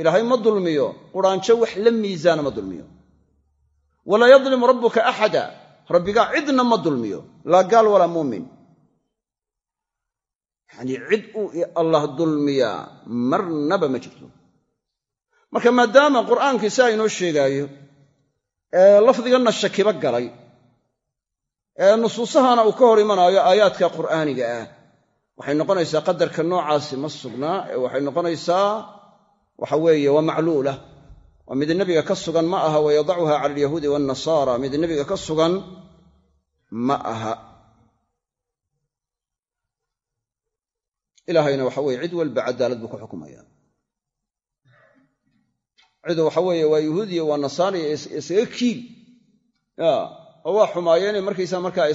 ilaahay ma dulmiyo. Quraanjo wax la miisaana ma dulmiyo. Walaa yadlimu rabbuka axada rabbigaa cidna ma dulmiyo. Laa gaal walaa muumin. Yanii cid uu allah dulmiyaa marnaba ma jirto. Marka maadaama qur'aankii saa inoo sheegaayo ee lafdiganna shakiba galay ee nusuusahana uu ka hor imanaayo aayaadka qur'aaniga ah waxay noqonaysaa qadarka noocaasi ma sugnaa ee waxay noqonaysaa waxa weeye waa macluula. Waa mid nebiga ka sugan ma aha wayadacuha cala alyahuudi waannasaara mid nebiga ka sugan ma aha. Ilaahayna waxa weye cid walba cadaalad buu ku xukumaya. Cidu waxa weeye waa yahuudiya waa nasaariya isaga kiil. Oo waa xumaayeen markaysa markaa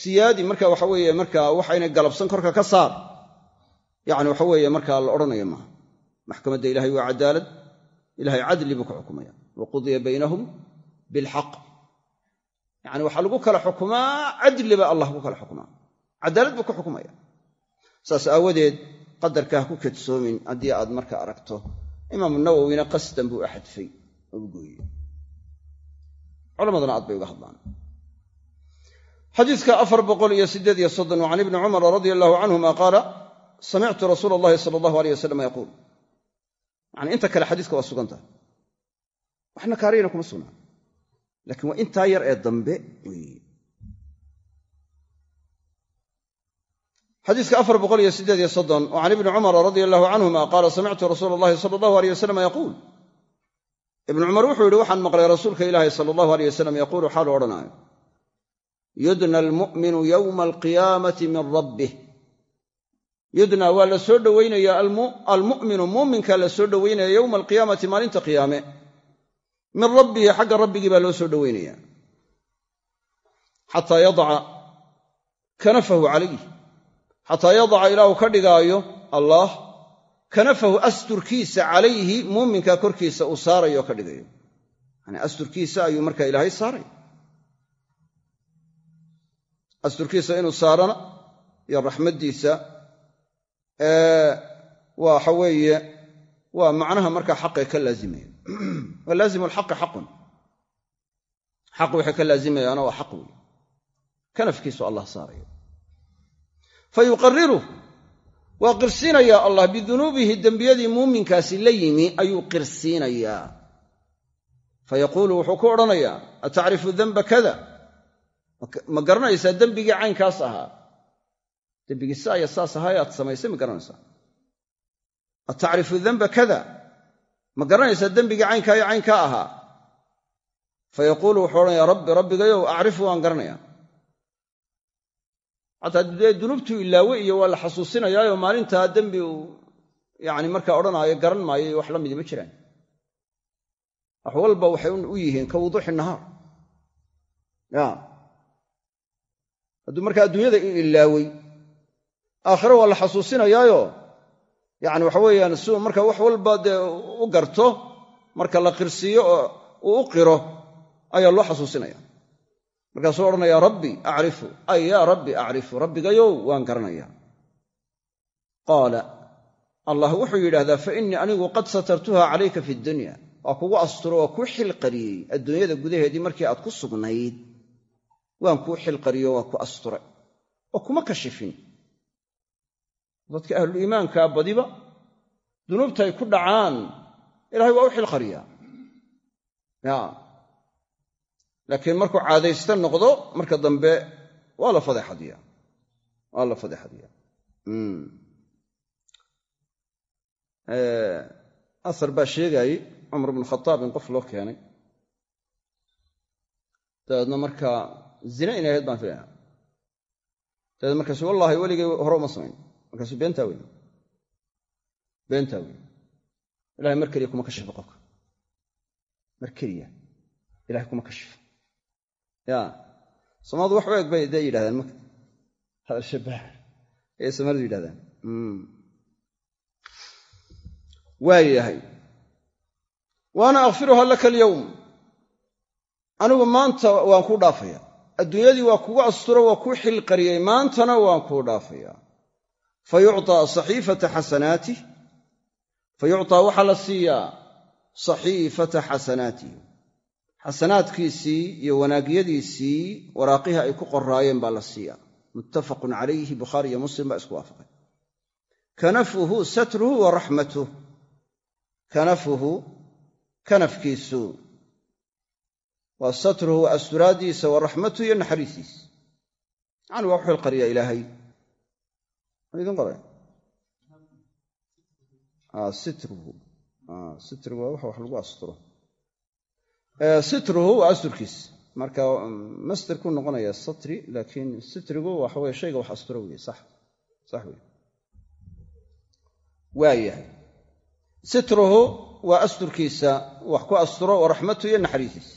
siyaadi marka waxa weeye marka waxayna galabsan korka ka saar. Yani waxa weeye markaa la odhanaya maaha maxkamadda ilahay waa cadaalad. Ilahay cadli buu ku xukumaya. Wa qudiya baynahum bilxaq yani waxaa lagu kala xukumaa cadli baa allah ku kala xukumaa. Cadaalad buu ku xukumaya. Saas aawadeed qadarka ha ku kadsoomin haddii aad marka aragto imaamu nawowina qasdan buu axadfay oo u gooyey. Culamadana aad bay uga hadlaan. Xadiidka afar boqol iyo siddeed iyo soddon can ibni cumar radia allahu canhuma qaala samictu rasuula allahi sala allahu aleyh wasalam yaquul yani inta kale xadiiska waa sugan tahay waxna kaariyana kuma sugnaa laakiin waa intaa yar ee dambe weeye afar boqol iyo siddeed iyo soddon oo can ibni cumara radia allahu canhuma qaala samictu rasuula allahi sala allahu aleyh wasalam yaquul. Ibnu cumar wuxuu yidhi waxaan maqlay rasuulka ilaahi sala allahu aleyh wasalam yaquulu xaalu odhanaayo yudna almu'minu yowma alqiyaamati min rabbih yudna waa la soo dhowaynayaa almu'minu muuminkaa la soo dhowaynaya yowma alqiyaamati maalinta qiyaame. Min rabbihi xagga rabbigii baa loo soo dhowaynaya xataa yadaca kanafahu calayh xataa yadaca ilaahu ka dhigaayo allaah kanafahu asturkiisa calayhi muuminka korkiisa uu saarayo ka dhigayo. Yani asturkiisa ayuu markaa ilaahay saaray. Asturkiisa inuu saarana iyo raxmaddiisa waxa weeye waa macnaha markaa xaqe ka laazimaya. Wa laazimu alxaqi xaqun. Xaq waxay ka laazimayaana waa xaq wey kanafkiisu allah saarayo. Fa yuqariruh waa qirsiinayaa allah bidunuubihi dembiyadii muuminkaasi la yimi ayuu qirsiinayaa fa yaquulu wuxuu ku odhanayaa atacrifu denba kada ma garanaysaa dembigii caynkaas ahaa dembigii saaya saas ahaa aad samaysay ma garanaysaa? Atacrifu denba kada. Ma garanaysaa dembigii caynkaa iyo caynkaa ahaa? Fa yaquulu wuxuu odhanayaa rabbi rabbigayow acrifu waan garanayaa. Xataa dee dunuubtuu ilaawe iyo waa la xasuusinayaayo maalintaa dembi uu yani markaa odhanaayo garan maayo wax la midi ma jiraan. Wax walba waxay u yihiin ka wuduuxi nahaar. Hadduu markaa adduunyada i ilaawey aakhire waa la xasuusinayaayo. Yani waxa weeyaan siuu marka wax walba dee u garto marka la qirsiiyo oo uu u qiro ayaa loo xasuusinaya markaasuu odhanayaa rabbi acrifu. Ay yaa rabbi acrifu. Rabbigayow waan garanayaa. Qaala allah wuxuu yidhaahdaa fa innii anigu qad satartuha calayka fi dunya. Waa kugu asturo waa kuu xilqariyey adduunyada gudaheedii markii aad ku sugnayd. Waan kuu xilqariyo waa ku asture oo kuma kashifin dadka ahluliimaankaa badiba dunuubta ay ku dhacaan. Ilahay waa u xilqariyaa. Ya. Laakiin markuu caadaysta noqdo marka dambe waa la fadeexadiya waa la fadeexadiya asar baa sheegaayey cumar bnu khataab in qof loo keenay. Dabeedna markaa zina inay ahayd baan filaya dabeed markaasu wallahi weligay hore uma samayn markaasu beentaa wey beentaa wey ilahay mar keliya kuma kashifo qofka. Mar keliya. Ilahay kuma kashifo. Ya soomaadu wax u eg bay dee yidhahdeen marka. Hadal shabaah ayay soomaalidu yidhahdaan. Waayahay waana akfiruha laka alyowm anigu maanta waan kuu dhaafaya. Adduunyadii waa kugu asturo waa kuu xilqariyey. Maantana waan kuu dhaafaya fa yucطaa saxiifata xasanaatih fa yucطaa waxaa la siiyaa saxiifata xasanaatih xasanaadkiisii iyo wanaagyadiisii waraaqihii ay ku qoraayeen baa la siiyaa muttafaqun calayhi bukhaari iyo muslim baa isku waafaqay. Kanafuhu satruhu wa raxmatuh kanafuhu kanafkiisu. Waa satruhu asturaaddiisa wa raxmatuhu iyo naxariisiisa yani waa u xilqariya ilaahay idin qoray sitruhu sitrigu waa wax lagu asturo sitruhu waa asturkiisa marka master ku noqonaya satri laakiin sitrigu waxa weye shayga wax asturo weye sax sax wey sitruhu waa asturkiisa wax ku asturo wa raxmatuhu iyo naxariisiisa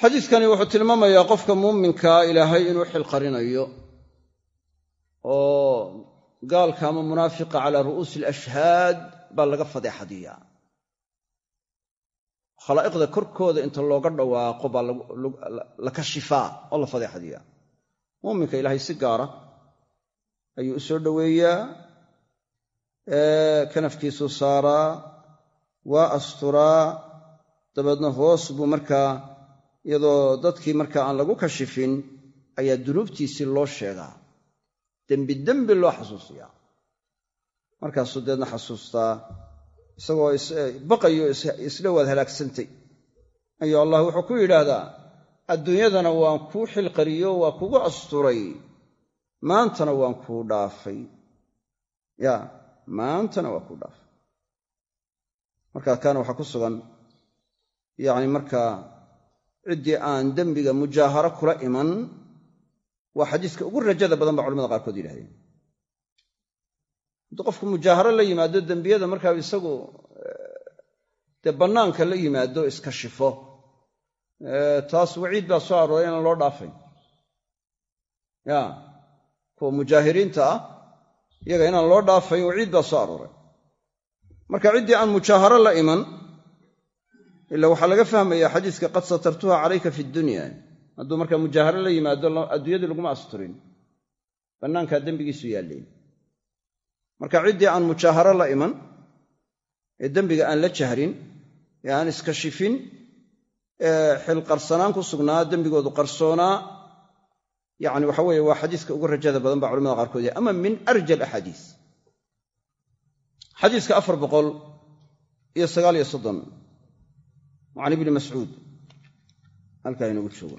xadiidkani wuxuu tilmaamayaa qofka muuminkaa ilaahay inuu xilqarinayo oo gaalka ama munaafiqa calaa ru'uusi alashhaad baa laga fadeexadiyaa khalaa'iqda korkooda inta looga dhawaaqo baa la kashifaa oo la fadeexadiyaa muuminka ilaahay si gaara ayuu u soo dhoweeyaa kanafkiisuu saaraa waa asturaa dabeedna hoos buu markaa iyadoo dadkii markaa aan lagu kashifin ayaa dunuubtiisii loo sheegaa dembi dembi loo xasuusiyaa. Markaasuu deedna xasuustaa isagoo baqayo isla waad halaagsantay. Ayuu allah wuxuu ku yidhaahdaa adduunyadana waan kuu xilqariyo waa kugu asturay. Maantana waan kuu dhaafay. Ya maantana waa kuu dhaafay. Markaa kaana waxaa ku sugan yacni markaa ciddii aan dembiga mujaaharo kula iman waa xadiiska ugu rajada badan baa culamada qaarkood yidhahdeen hadduu qofku mujaaharo la yimaado dembiyada markaa isagu dee bannaanka la yimaado iska shifo. Taas waciid baa soo arooray inaan loo dhaafayn ya kuwa mujaahiriinta ah iyaga inaan loo dhaafayn waciid baa soo arooray. Marka ciddii aan mujaaharo la iman ila waxaa laga fahmayaa xadiiska qad satartuha calayka fi dunya hadduu markaa mujaaharo la yimaado adduunyadii laguma asturin. Bannaankaa dembigiisu yaalleen marka ciddii aan mujaaharo la iman ee dembiga aan la jahrin ee aan iska shifin ee xilqarsanaan ku sugnaa dembigoodu qarsoonaa yacni waxa weeye waa xadiiska ugu rajada badan baa culamada qaarkood yahay ama min arja alaxaadiis xadiiska afar boqol iyo sagaal iyo soddon can ibni mascuud. Halkaa inoogu joogo